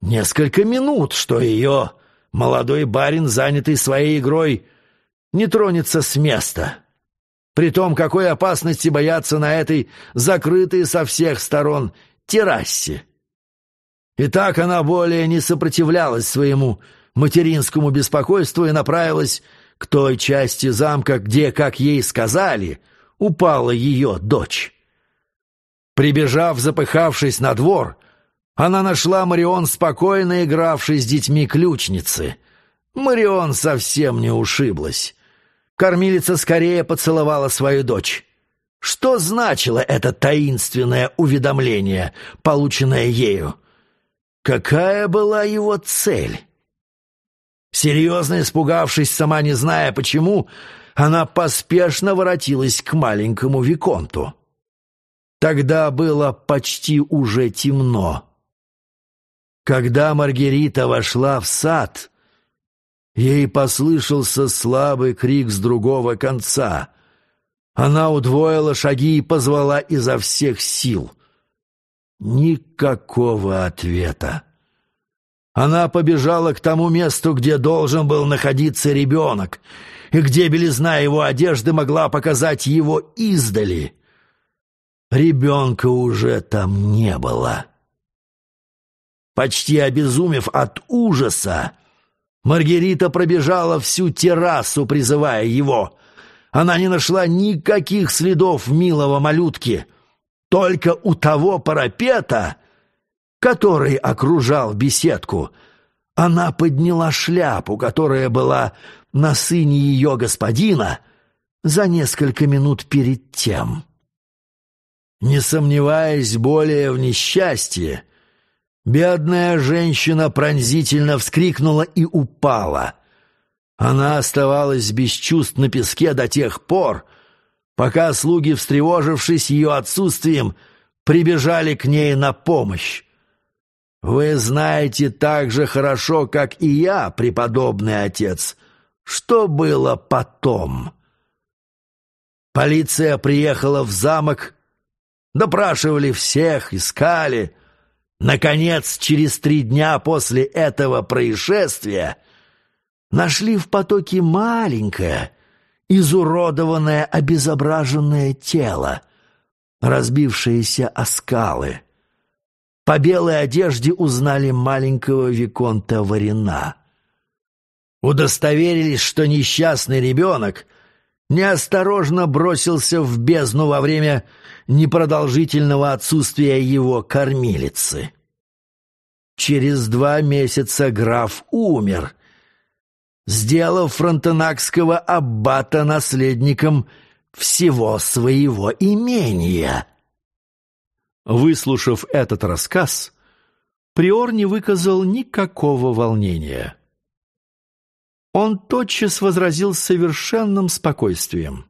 несколько минут, что ее молодой барин, занятый своей игрой, не тронется с места. При том, какой опасности бояться на этой закрытой со всех сторон террасе. И так она более не сопротивлялась своему материнскому беспокойству и направилась к той части замка, где, как ей сказали, упала ее дочь. Прибежав, запыхавшись на двор, она нашла Марион, спокойно игравшей с детьми ключницы. Марион совсем не ушиблась. Кормилица скорее поцеловала свою дочь. Что значило это таинственное уведомление, полученное ею? Какая была его цель? Серьезно испугавшись, сама не зная почему, она поспешно воротилась к маленькому Виконту. Тогда было почти уже темно. Когда Маргарита вошла в сад, ей послышался слабый крик с другого конца. Она удвоила шаги и позвала изо всех сил. Никакого ответа. Она побежала к тому месту, где должен был находиться ребенок, и где белизна его одежды могла показать его издали. Ребенка уже там не было. Почти обезумев от ужаса, Маргарита пробежала всю террасу, призывая его. Она не нашла никаких следов милого малютки. Только у того парапета который окружал беседку. Она подняла шляпу, которая была на сыне ее господина, за несколько минут перед тем. Не сомневаясь более в несчастье, бедная женщина пронзительно вскрикнула и упала. Она оставалась без чувств на песке до тех пор, пока слуги, встревожившись ее отсутствием, прибежали к ней на помощь. Вы знаете так же хорошо, как и я, преподобный отец, что было потом. Полиция приехала в замок, допрашивали всех, искали. Наконец, через три дня после этого происшествия нашли в потоке маленькое, изуродованное, обезображенное тело, разбившееся о скалы. По белой одежде узнали маленького Виконта Варина. Удостоверились, что несчастный ребенок неосторожно бросился в бездну во время непродолжительного отсутствия его кормилицы. Через два месяца граф умер, сделав фронтенакского аббата наследником всего своего имения. Выслушав этот рассказ, Приор не выказал никакого волнения. Он тотчас возразил с совершенным спокойствием.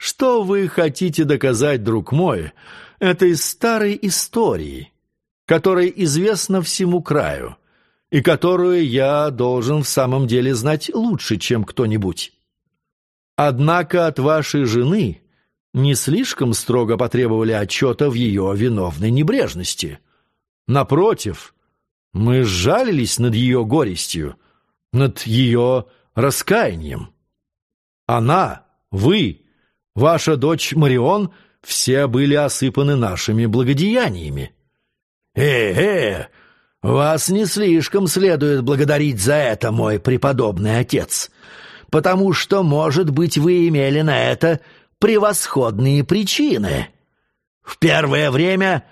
Что вы хотите доказать, друг мой, это из старой истории, которая известна всему краю и которую я должен в самом деле знать лучше, чем кто-нибудь. Однако от вашей жены не слишком строго потребовали отчета в ее виновной небрежности. Напротив, мы сжалились над ее горестью, над ее раскаянием. Она, вы, ваша дочь Марион все были осыпаны нашими благодеяниями. «Э-э, вас не слишком следует благодарить за это, мой преподобный отец, потому что, может быть, вы имели на это превосходные причины. В первое время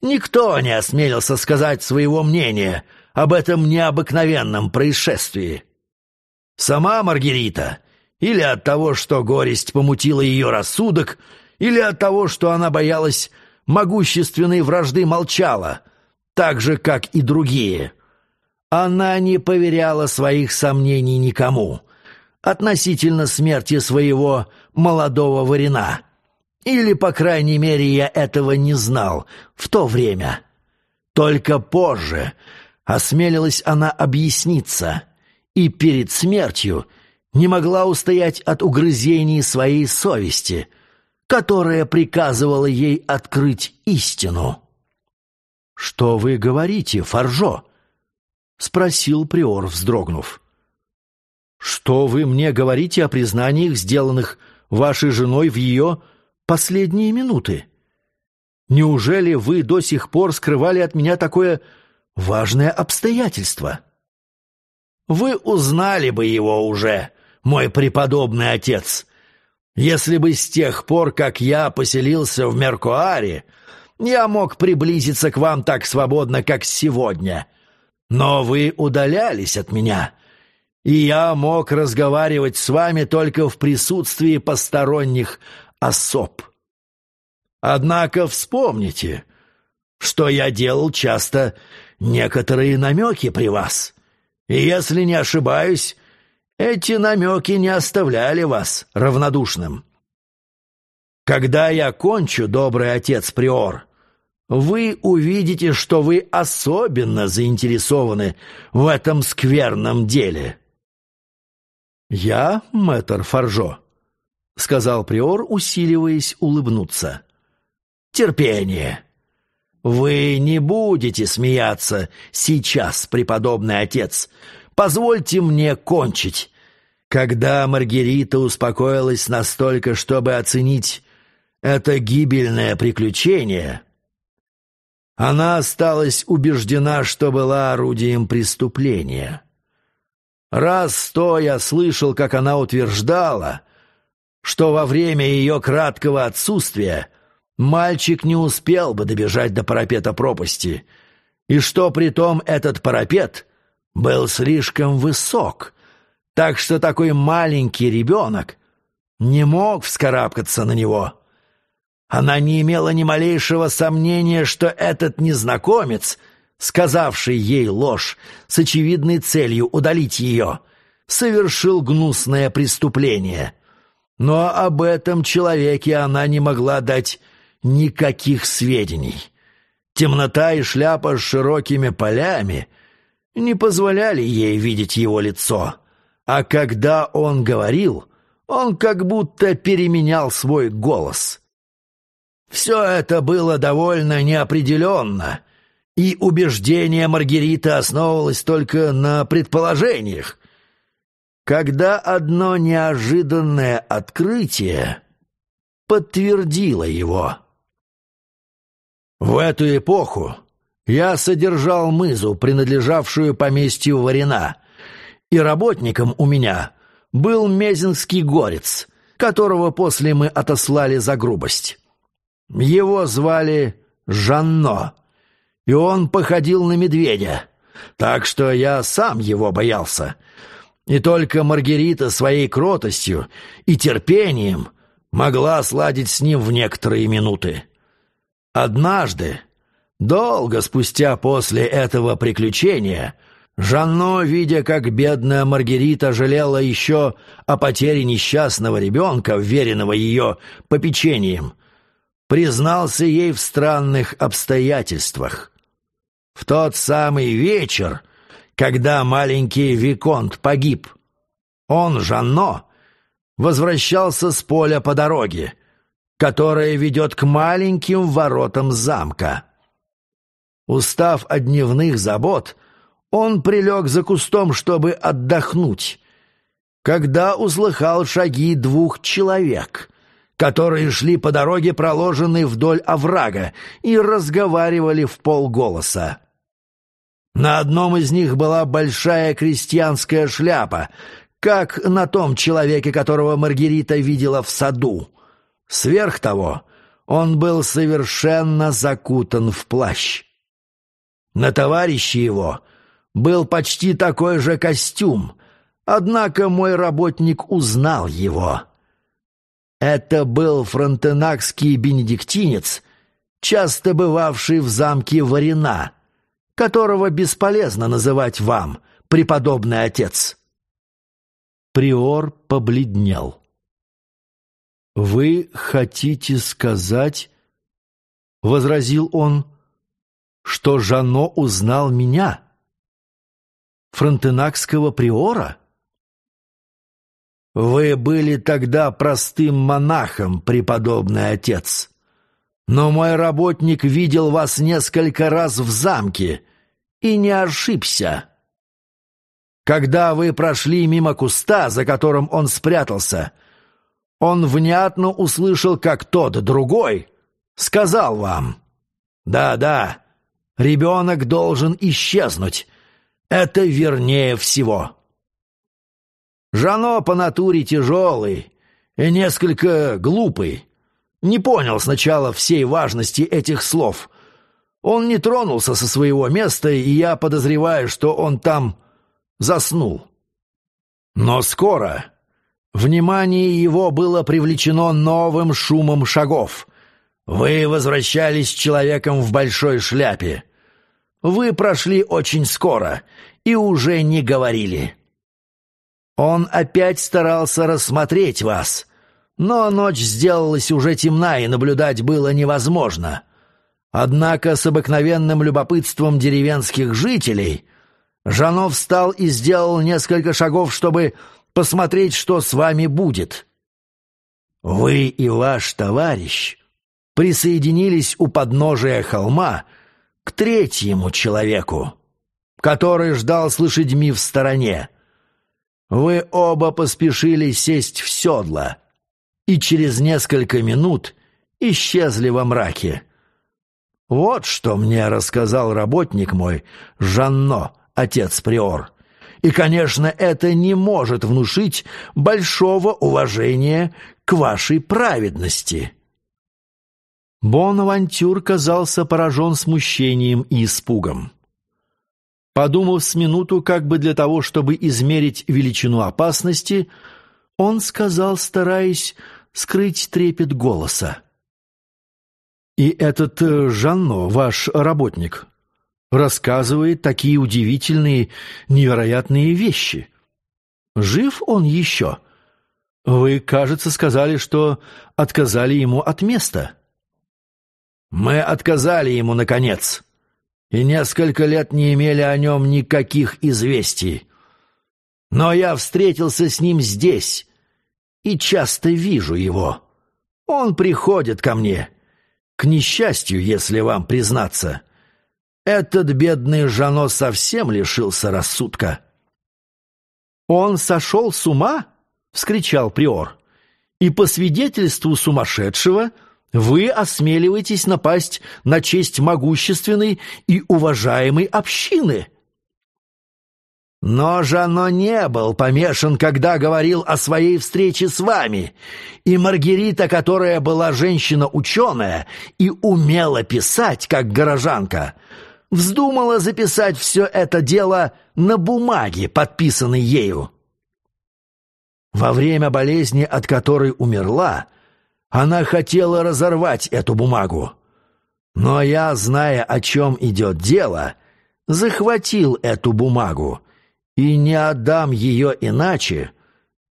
никто не осмелился сказать своего мнения об этом необыкновенном происшествии. Сама Маргарита, или от того, что горесть помутила ее рассудок, или от того, что она боялась могущественной вражды, молчала, так же, как и другие. Она не поверяла своих сомнений никому относительно смерти своего молодого варена. Или, по крайней мере, я этого не знал в то время. Только позже осмелилась она объясниться, и перед смертью не могла устоять от угрызений своей совести, которая приказывала ей открыть истину. «Что вы говорите, Фаржо?» — спросил приор, вздрогнув. «Что вы мне говорите о признаниях, сделанных вашей женой в ее последние минуты? Неужели вы до сих пор скрывали от меня такое важное обстоятельство?» «Вы узнали бы его уже, мой преподобный отец, если бы с тех пор, как я поселился в Меркуаре, я мог приблизиться к вам так свободно, как сегодня. Но вы удалялись от меня» и я мог разговаривать с вами только в присутствии посторонних особ. Однако вспомните, что я делал часто некоторые намеки при вас, и, если не ошибаюсь, эти намеки не оставляли вас равнодушным. Когда я кончу, добрый отец Приор, вы увидите, что вы особенно заинтересованы в этом скверном деле». «Я мэтр Фаржо», — сказал приор, усиливаясь улыбнуться. «Терпение. Вы не будете смеяться сейчас, преподобный отец. Позвольте мне кончить. Когда Маргарита успокоилась настолько, чтобы оценить это гибельное приключение, она осталась убеждена, что была орудием преступления». Раз сто я слышал, как она утверждала, что во время ее краткого отсутствия мальчик не успел бы добежать до парапета пропасти, и что притом этот парапет был слишком высок, так что такой маленький ребенок не мог вскарабкаться на него. Она не имела ни малейшего сомнения, что этот незнакомец — сказавший ей ложь с очевидной целью удалить ее, совершил гнусное преступление. Но об этом человеке она не могла дать никаких сведений. Темнота и шляпа с широкими полями не позволяли ей видеть его лицо, а когда он говорил, он как будто переменял свой голос. Все это было довольно неопределенно, и убеждение Маргариты основывалось только на предположениях. Когда одно неожиданное открытие подтвердило его. В эту эпоху я содержал мызу, принадлежавшую поместью Варина, и работником у меня был мезинский горец, которого после мы отослали за грубость. Его звали Жанно — и он походил на медведя, так что я сам его боялся. И только Маргарита своей кротостью и терпением могла сладить с ним в некоторые минуты. Однажды, долго спустя после этого приключения, Жанно, видя, как бедная Маргарита жалела еще о потере несчастного ребенка, вверенного ее попечением, признался ей в странных обстоятельствах. В тот самый вечер, когда маленький Виконт погиб, он, Жанно, возвращался с поля по дороге, которая ведет к маленьким воротам замка. Устав от дневных забот, он прилег за кустом, чтобы отдохнуть, когда услыхал шаги двух человек, которые шли по дороге, проложенной вдоль оврага, и разговаривали в полголоса. На одном из них была большая крестьянская шляпа, как на том человеке, которого Маргарита видела в саду. Сверх того, он был совершенно закутан в плащ. На товарище его был почти такой же костюм, однако мой работник узнал его. Это был фронтенакский бенедиктинец, часто бывавший в замке Варина, которого бесполезно называть вам, преподобный отец. Приор побледнел. «Вы хотите сказать, — возразил он, — что Жано узнал меня, фронтенакского приора?» «Вы были тогда простым монахом, преподобный отец, но мой работник видел вас несколько раз в замке и не ошибся». Когда вы прошли мимо куста, за которым он спрятался, он внятно услышал, как тот другой сказал вам, «Да-да, ребенок должен исчезнуть. Это вернее всего». Жано по натуре тяжелый и несколько глупый. Не понял сначала всей важности этих слов. Он не тронулся со своего места, и я подозреваю, что он там заснул. Но скоро внимание его было привлечено новым шумом шагов. Вы возвращались с человеком в большой шляпе. Вы прошли очень скоро и уже не говорили. Он опять старался рассмотреть вас, но ночь сделалась уже темна, и наблюдать было невозможно. Однако с обыкновенным любопытством деревенских жителей — Жанов встал и сделал несколько шагов, чтобы посмотреть, что с вами будет. Вы и ваш товарищ присоединились у подножия холма к третьему человеку, который ждал с лошадьми в стороне. Вы оба поспешили сесть в седло и через несколько минут исчезли во мраке. Вот что мне рассказал работник мой, Жанно, отец Приор. И, конечно, это не может внушить большого уважения к вашей праведности». Бонавантюр казался поражен смущением и испугом. Подумав с минуту, как бы для того, чтобы измерить величину опасности, он сказал, стараясь скрыть трепет голоса. «И этот э, Жанно, ваш работник, рассказывает такие удивительные, невероятные вещи. Жив он еще? Вы, кажется, сказали, что отказали ему от места. Мы отказали ему, наконец, и несколько лет не имели о нем никаких известий. Но я встретился с ним здесь и часто вижу его. Он приходит ко мне, к несчастью, если вам признаться. Этот бедный Жано совсем лишился рассудка. «Он сошел с ума?» — вскричал приор. «И по свидетельству сумасшедшего вы осмеливаетесь напасть на честь могущественной и уважаемой общины». Но Жано не был помешан, когда говорил о своей встрече с вами, и Маргарита, которая была женщина-ученая и умела писать, как горожанка, — вздумала записать все это дело на бумаге, подписанной ею. Во время болезни, от которой умерла, она хотела разорвать эту бумагу. Но я, зная, о чем идет дело, захватил эту бумагу и не отдам ее иначе,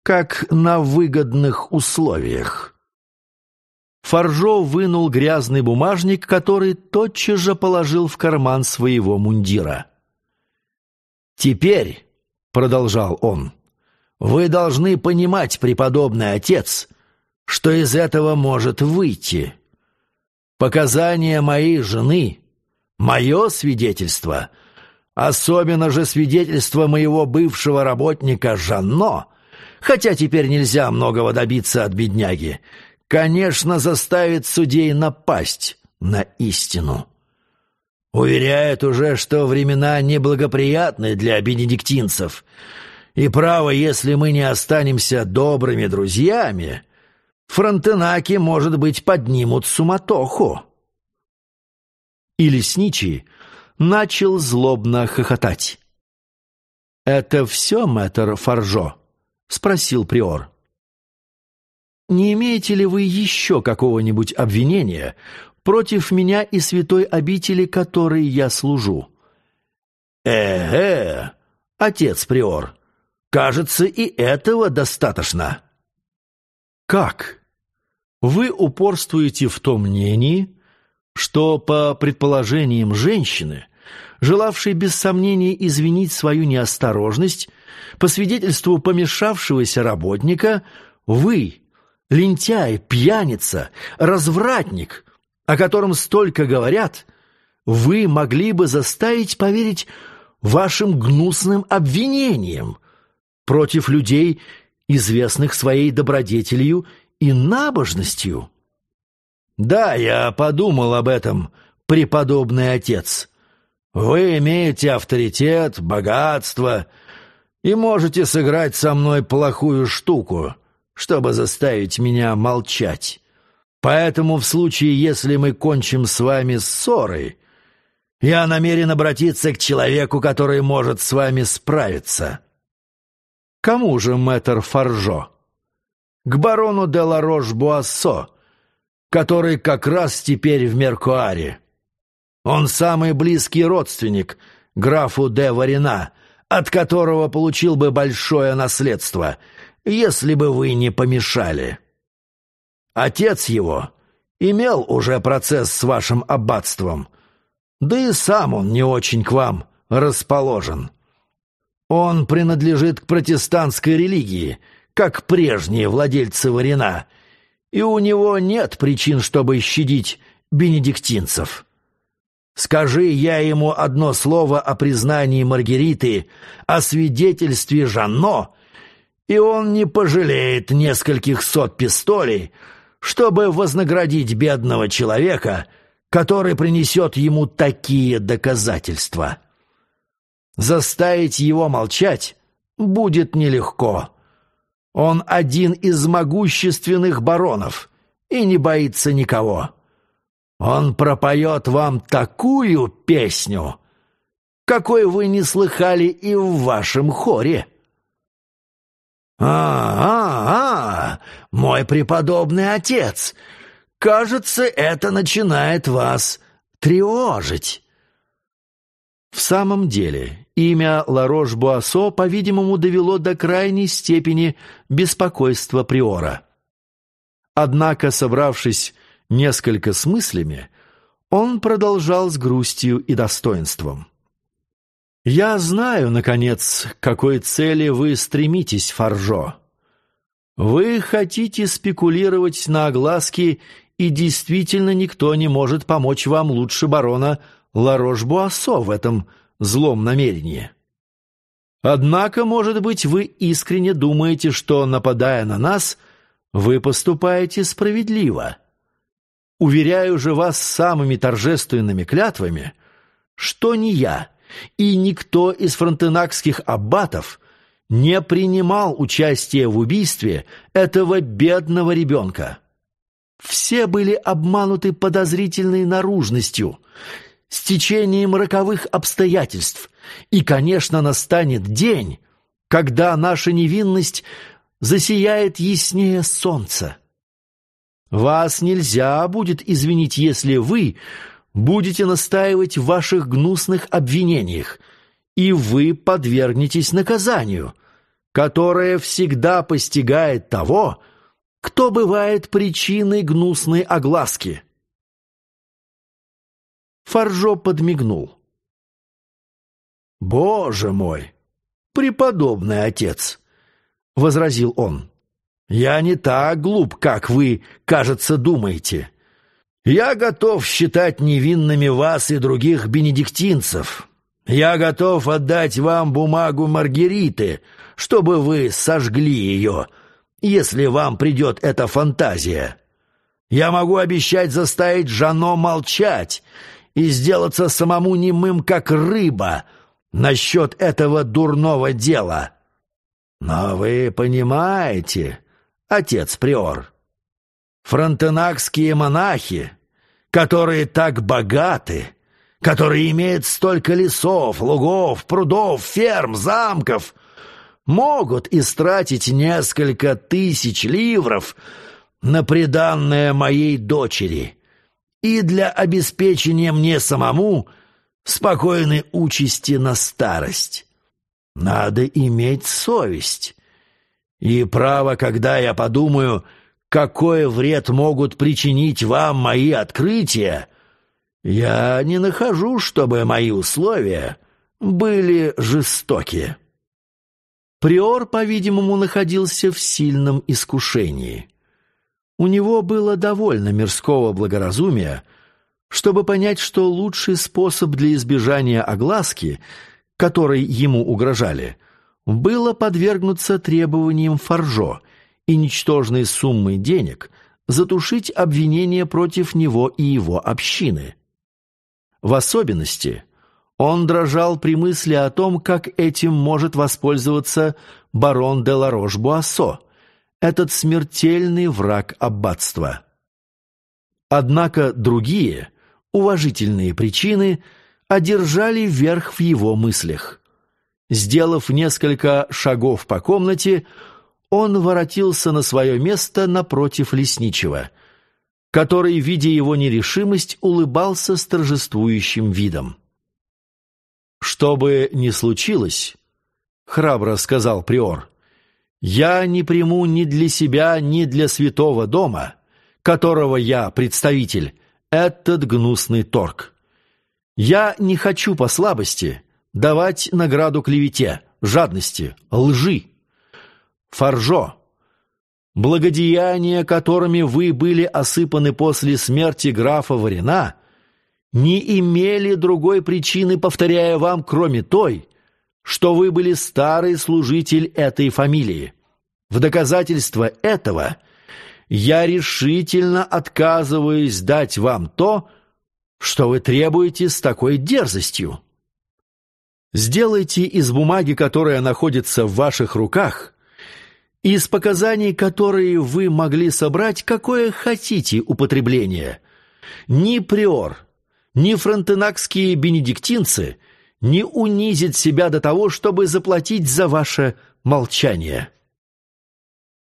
как на выгодных условиях». Фаржо вынул грязный бумажник, который тотчас же положил в карман своего мундира. «Теперь», — продолжал он, — «вы должны понимать, преподобный отец, что из этого может выйти. Показания моей жены, мое свидетельство, особенно же свидетельство моего бывшего работника Жанно, хотя теперь нельзя многого добиться от бедняги, конечно, заставит судей напасть на истину. Уверяет уже, что времена неблагоприятны для бенедиктинцев, и право, если мы не останемся добрыми друзьями, фронтенаки, может быть, поднимут суматоху. И лесничий начал злобно хохотать. «Это все, мэтр Фаржо?» — спросил приор. «Не имеете ли вы еще какого-нибудь обвинения против меня и святой обители, которой я служу?» «Э-э, отец приор, кажется, и этого достаточно». «Как? Вы упорствуете в том мнении, что, по предположениям женщины, желавшей без сомнения извинить свою неосторожность, по свидетельству помешавшегося работника, вы, лентяй, пьяница, развратник, о котором столько говорят, вы могли бы заставить поверить вашим гнусным обвинениям против людей, известных своей добродетелью и набожностью. Да, я подумал об этом, преподобный отец. Вы имеете авторитет, богатство и можете сыграть со мной плохую штуку, чтобы заставить меня молчать. Поэтому в случае, если мы кончим с вами ссорой, я намерен обратиться к человеку, который может с вами справиться. Кому же мэтр Фаржо? К барону де Ларош-Буассо, который как раз теперь в Меркуаре. Он самый близкий родственник графу де Варина, от которого получил бы большое наследство, если бы вы не помешали. Отец его имел уже процесс с вашим аббатством, да и сам он не очень к вам расположен. Он принадлежит к протестантской религии, как прежние владельцы Варина, и у него нет причин, чтобы щадить бенедиктинцев. Скажи я ему одно слово о признании Маргариты, о свидетельстве Жанно, и он не пожалеет нескольких сот пистолей, чтобы вознаградить бедного человека, который принесет ему такие доказательства. Заставить его молчать будет нелегко. Он один из могущественных баронов и не боится никого. Он пропоет вам такую песню, какой вы не слыхали и в вашем хоре. «А, а, а, мой преподобный отец, кажется, это начинает вас тревожить». В самом деле, имя Ларош-Буассо, по-видимому, довело до крайней степени беспокойства Приора. Однако, собравшись несколько с мыслями, он продолжал с грустью и достоинством. «Я знаю, наконец, к какой цели вы стремитесь, Фаржо. Вы хотите спекулировать на огласке, и действительно никто не может помочь вам лучше барона Ларош-Буассо в этом злом намерении. Однако, может быть, вы искренне думаете, что, нападая на нас, вы поступаете справедливо. Уверяю же вас самыми торжественными клятвами, что ни я и никто из фронтенакских аббатов не принимал участия в убийстве этого бедного ребенка. Все были обмануты подозрительной наружностью, с течением роковых обстоятельств, и, конечно, настанет день, когда наша невинность засияет яснее солнца. Вас нельзя будет извинить, если вы будете настаивать в ваших гнусных обвинениях, и вы подвергнетесь наказанию, которое всегда постигает того, кто бывает причиной гнусной огласки. Фаржо подмигнул. «Боже мой! Преподобный отец!» — возразил он. «Я не так глуп, как вы, кажется, думаете. Я готов считать невинными вас и других бенедиктинцев. Я готов отдать вам бумагу Маргариты, чтобы вы сожгли ее, если вам придет эта фантазия. Я могу обещать заставить Жано молчать и сделаться самому немым, как рыба, насчет этого дурного дела. Но вы понимаете, отец Приор, фронтенакские монахи, которые так богаты, которые имеют столько лесов, лугов, прудов, ферм, замков, могут истратить несколько тысяч ливров на приданное моей дочери и для обеспечения мне самому спокойной участи на старость. Надо иметь совесть. И право, когда я подумаю, какой вред могут причинить вам мои открытия, я не нахожу, чтобы мои условия были жестокие. Приор, по-видимому, находился в сильном искушении. У него было довольно мирского благоразумия, чтобы понять, что лучший способ для избежания огласки — которой ему угрожали, было подвергнуться требованиям Фаржо и ничтожной суммой денег затушить обвинения против него и его общины. В особенности он дрожал при мысли о том, как этим может воспользоваться барон де Ларош-Буассо, этот смертельный враг аббатства. Однако другие, уважительные причины – одержали верх в его мыслях. Сделав несколько шагов по комнате, он воротился на свое место напротив лесничего, который, видя его нерешимость, улыбался с торжествующим видом. «Что бы ни случилось, — храбро сказал приор, — я не приму ни для себя, ни для святого дома, которого я представитель, этот гнусный торг. Я не хочу по слабости давать награду клевете, жадности, лжи. Фаржо, благодеяния, которыми вы были осыпаны после смерти графа Варина, не имели другой причины, повторяя вам, кроме той, что вы были старый служитель этой фамилии. В доказательство этого я решительно отказываюсь дать вам то, что вы требуете с такой дерзостью? Сделайте из бумаги, которая находится в ваших руках, из показаний, которые вы могли собрать, какое хотите употребление. Ни приор, ни фронтенакские бенедиктинцы не унизят себя до того, чтобы заплатить за ваше молчание.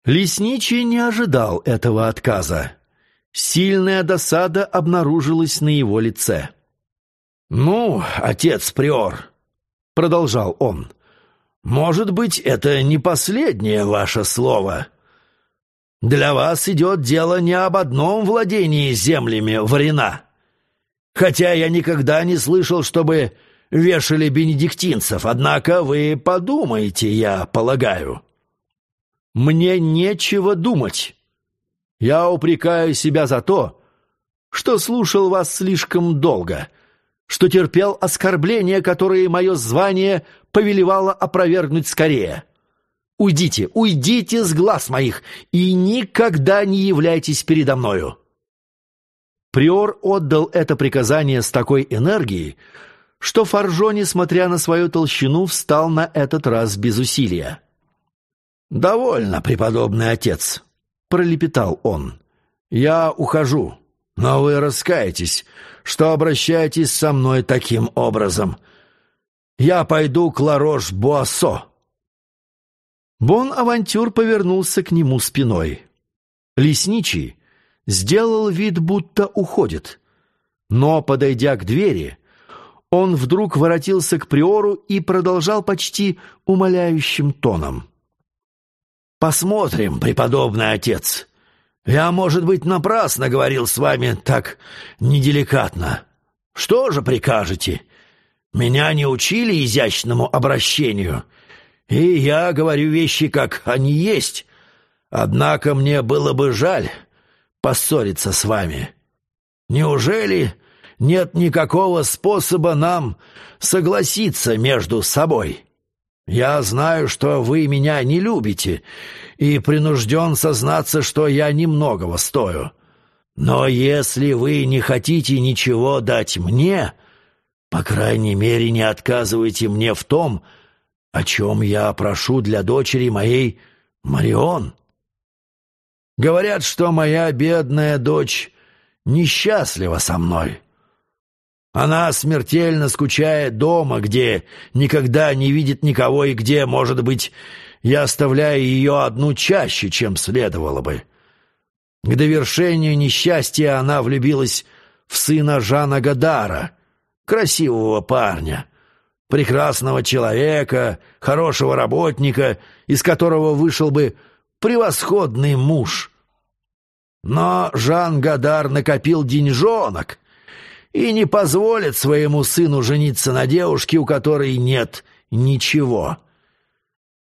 Лесничий не ожидал этого отказа. Сильная досада обнаружилась на его лице. «Ну, отец Приор», — продолжал он, — «может быть, это не последнее ваше слово. Для вас идет дело не об одном владении землями Варена. Хотя я никогда не слышал, чтобы вешали бенедиктинцев, однако вы подумаете, я полагаю». «Мне нечего думать», я упрекаю себя за то, что слушал вас слишком долго, что терпел оскорбления, которые мое звание повелевало опровергнуть скорее. Уйдите, уйдите с глаз моих и никогда не являйтесь передо мною». Приор отдал это приказание с такой энергией, что Фаржо, несмотря на свою толщину, встал на этот раз без усилия. «Довольно, преподобный отец», пролепетал он. «Я ухожу, но вы раскаетесь, что обращаетесь со мной таким образом. Я пойду к Ларош-Буассо». Бон-авантюр повернулся к нему спиной. Лесничий сделал вид, будто уходит. Но, подойдя к двери, он вдруг воротился к приору и продолжал почти умоляющим тоном. «Посмотрим, преподобный отец. Я, может быть, напрасно говорил с вами так неделикатно. Что же прикажете? Меня не учили изящному обращению, и я говорю вещи, как они есть. Однако мне было бы жаль поссориться с вами. Неужели нет никакого способа нам согласиться между собой? Я знаю, что вы меня не любите, и принужден сознаться, что я немногого стою. Но если вы не хотите ничего дать мне, по крайней мере, не отказывайте мне в том, о чем я прошу для дочери моей Марион. Говорят, что моя бедная дочь несчастлива со мной. Она смертельно скучает дома, где никогда не видит никого и где, может быть, я оставляю ее одну чаще, чем следовало бы. К довершению несчастья она влюбилась в сына Жана Гадара, красивого парня, прекрасного человека, хорошего работника, из которого вышел бы превосходный муж. Но Жан Гадар накопил деньжонок и не позволит своему сыну жениться на девушке, у которой нет ничего.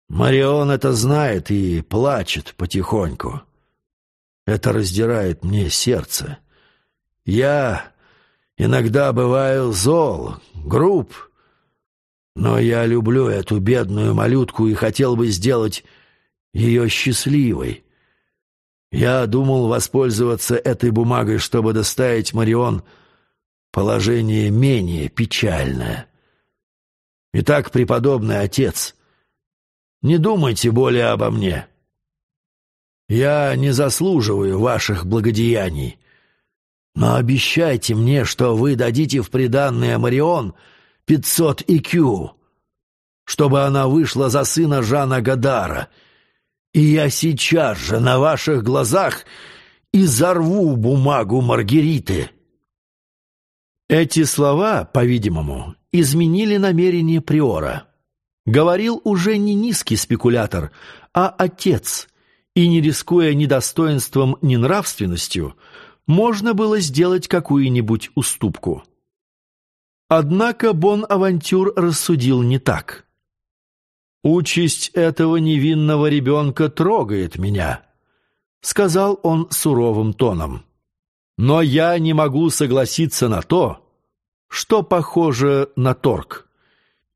Марион это знает и плачет потихоньку. Это раздирает мне сердце. Я иногда бываю зол, груб, но я люблю эту бедную малютку и хотел бы сделать ее счастливой. Я думал воспользоваться этой бумагой, чтобы доставить Марион положение менее печальное. Итак, преподобный отец, не думайте более обо мне. Я не заслуживаю ваших благодеяний, но обещайте мне, что вы дадите в приданное Марион пятьсот икю, чтобы она вышла за сына Жана Гадара, и я сейчас же на ваших глазах изорву бумагу Маргариты». Эти слова, по-видимому, изменили намерение Приора. Говорил уже не низкий спекулятор, а отец, и, не рискуя ни достоинством, ни нравственностью, можно было сделать какую-нибудь уступку. Однако Бон-Авантюр рассудил не так. «Участь этого невинного ребенка трогает меня», — сказал он суровым тоном. «Но я не могу согласиться на то, что похоже на торг.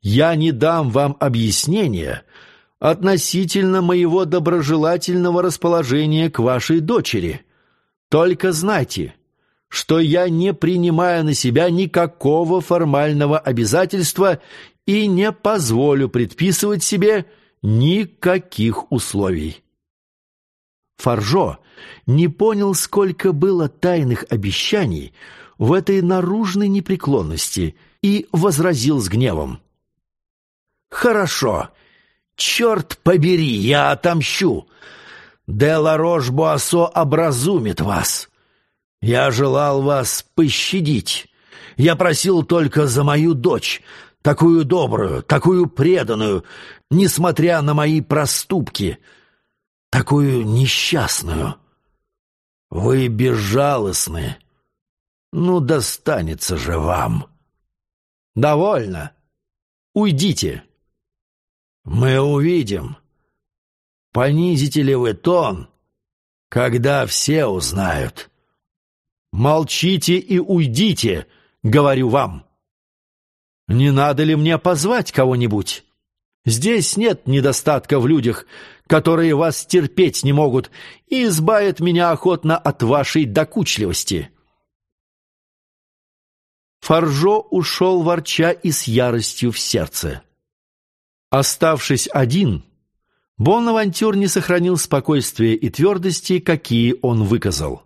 Я не дам вам объяснения относительно моего доброжелательного расположения к вашей дочери. Только знайте, что я не принимаю на себя никакого формального обязательства и не позволю предписывать себе никаких условий. Фаржо не понял, сколько было тайных обещаний в этой наружной непреклонности и возразил с гневом. «Хорошо, черт побери, я отомщу. Деларош-Буассо образумит вас. Я желал вас пощадить. Я просил только за мою дочь, такую добрую, такую преданную, несмотря на мои проступки, такую несчастную. Вы безжалостны. Ну, достанется же вам. Довольно. Уйдите. Мы увидим. Понизите ли вы тон, когда все узнают? Молчите и уйдите, говорю вам. Не надо ли мне позвать кого-нибудь? Здесь нет недостатка в людях, которые вас терпеть не могут и избавят меня охотно от вашей докучливости». Фаржо ушел ворча и с яростью в сердце. Оставшись один, Бонавантюр не сохранил спокойствия и твердости, какие он выказал.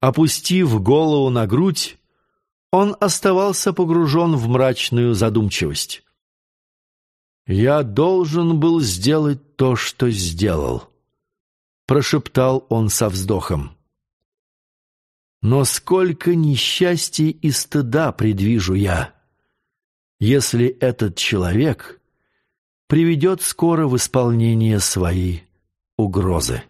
Опустив голову на грудь, он оставался погружен в мрачную задумчивость. «Я должен был сделать то, что сделал», — прошептал он со вздохом. Но сколько несчастий и стыда предвижу я, если этот человек приведет скоро в исполнение свои угрозы.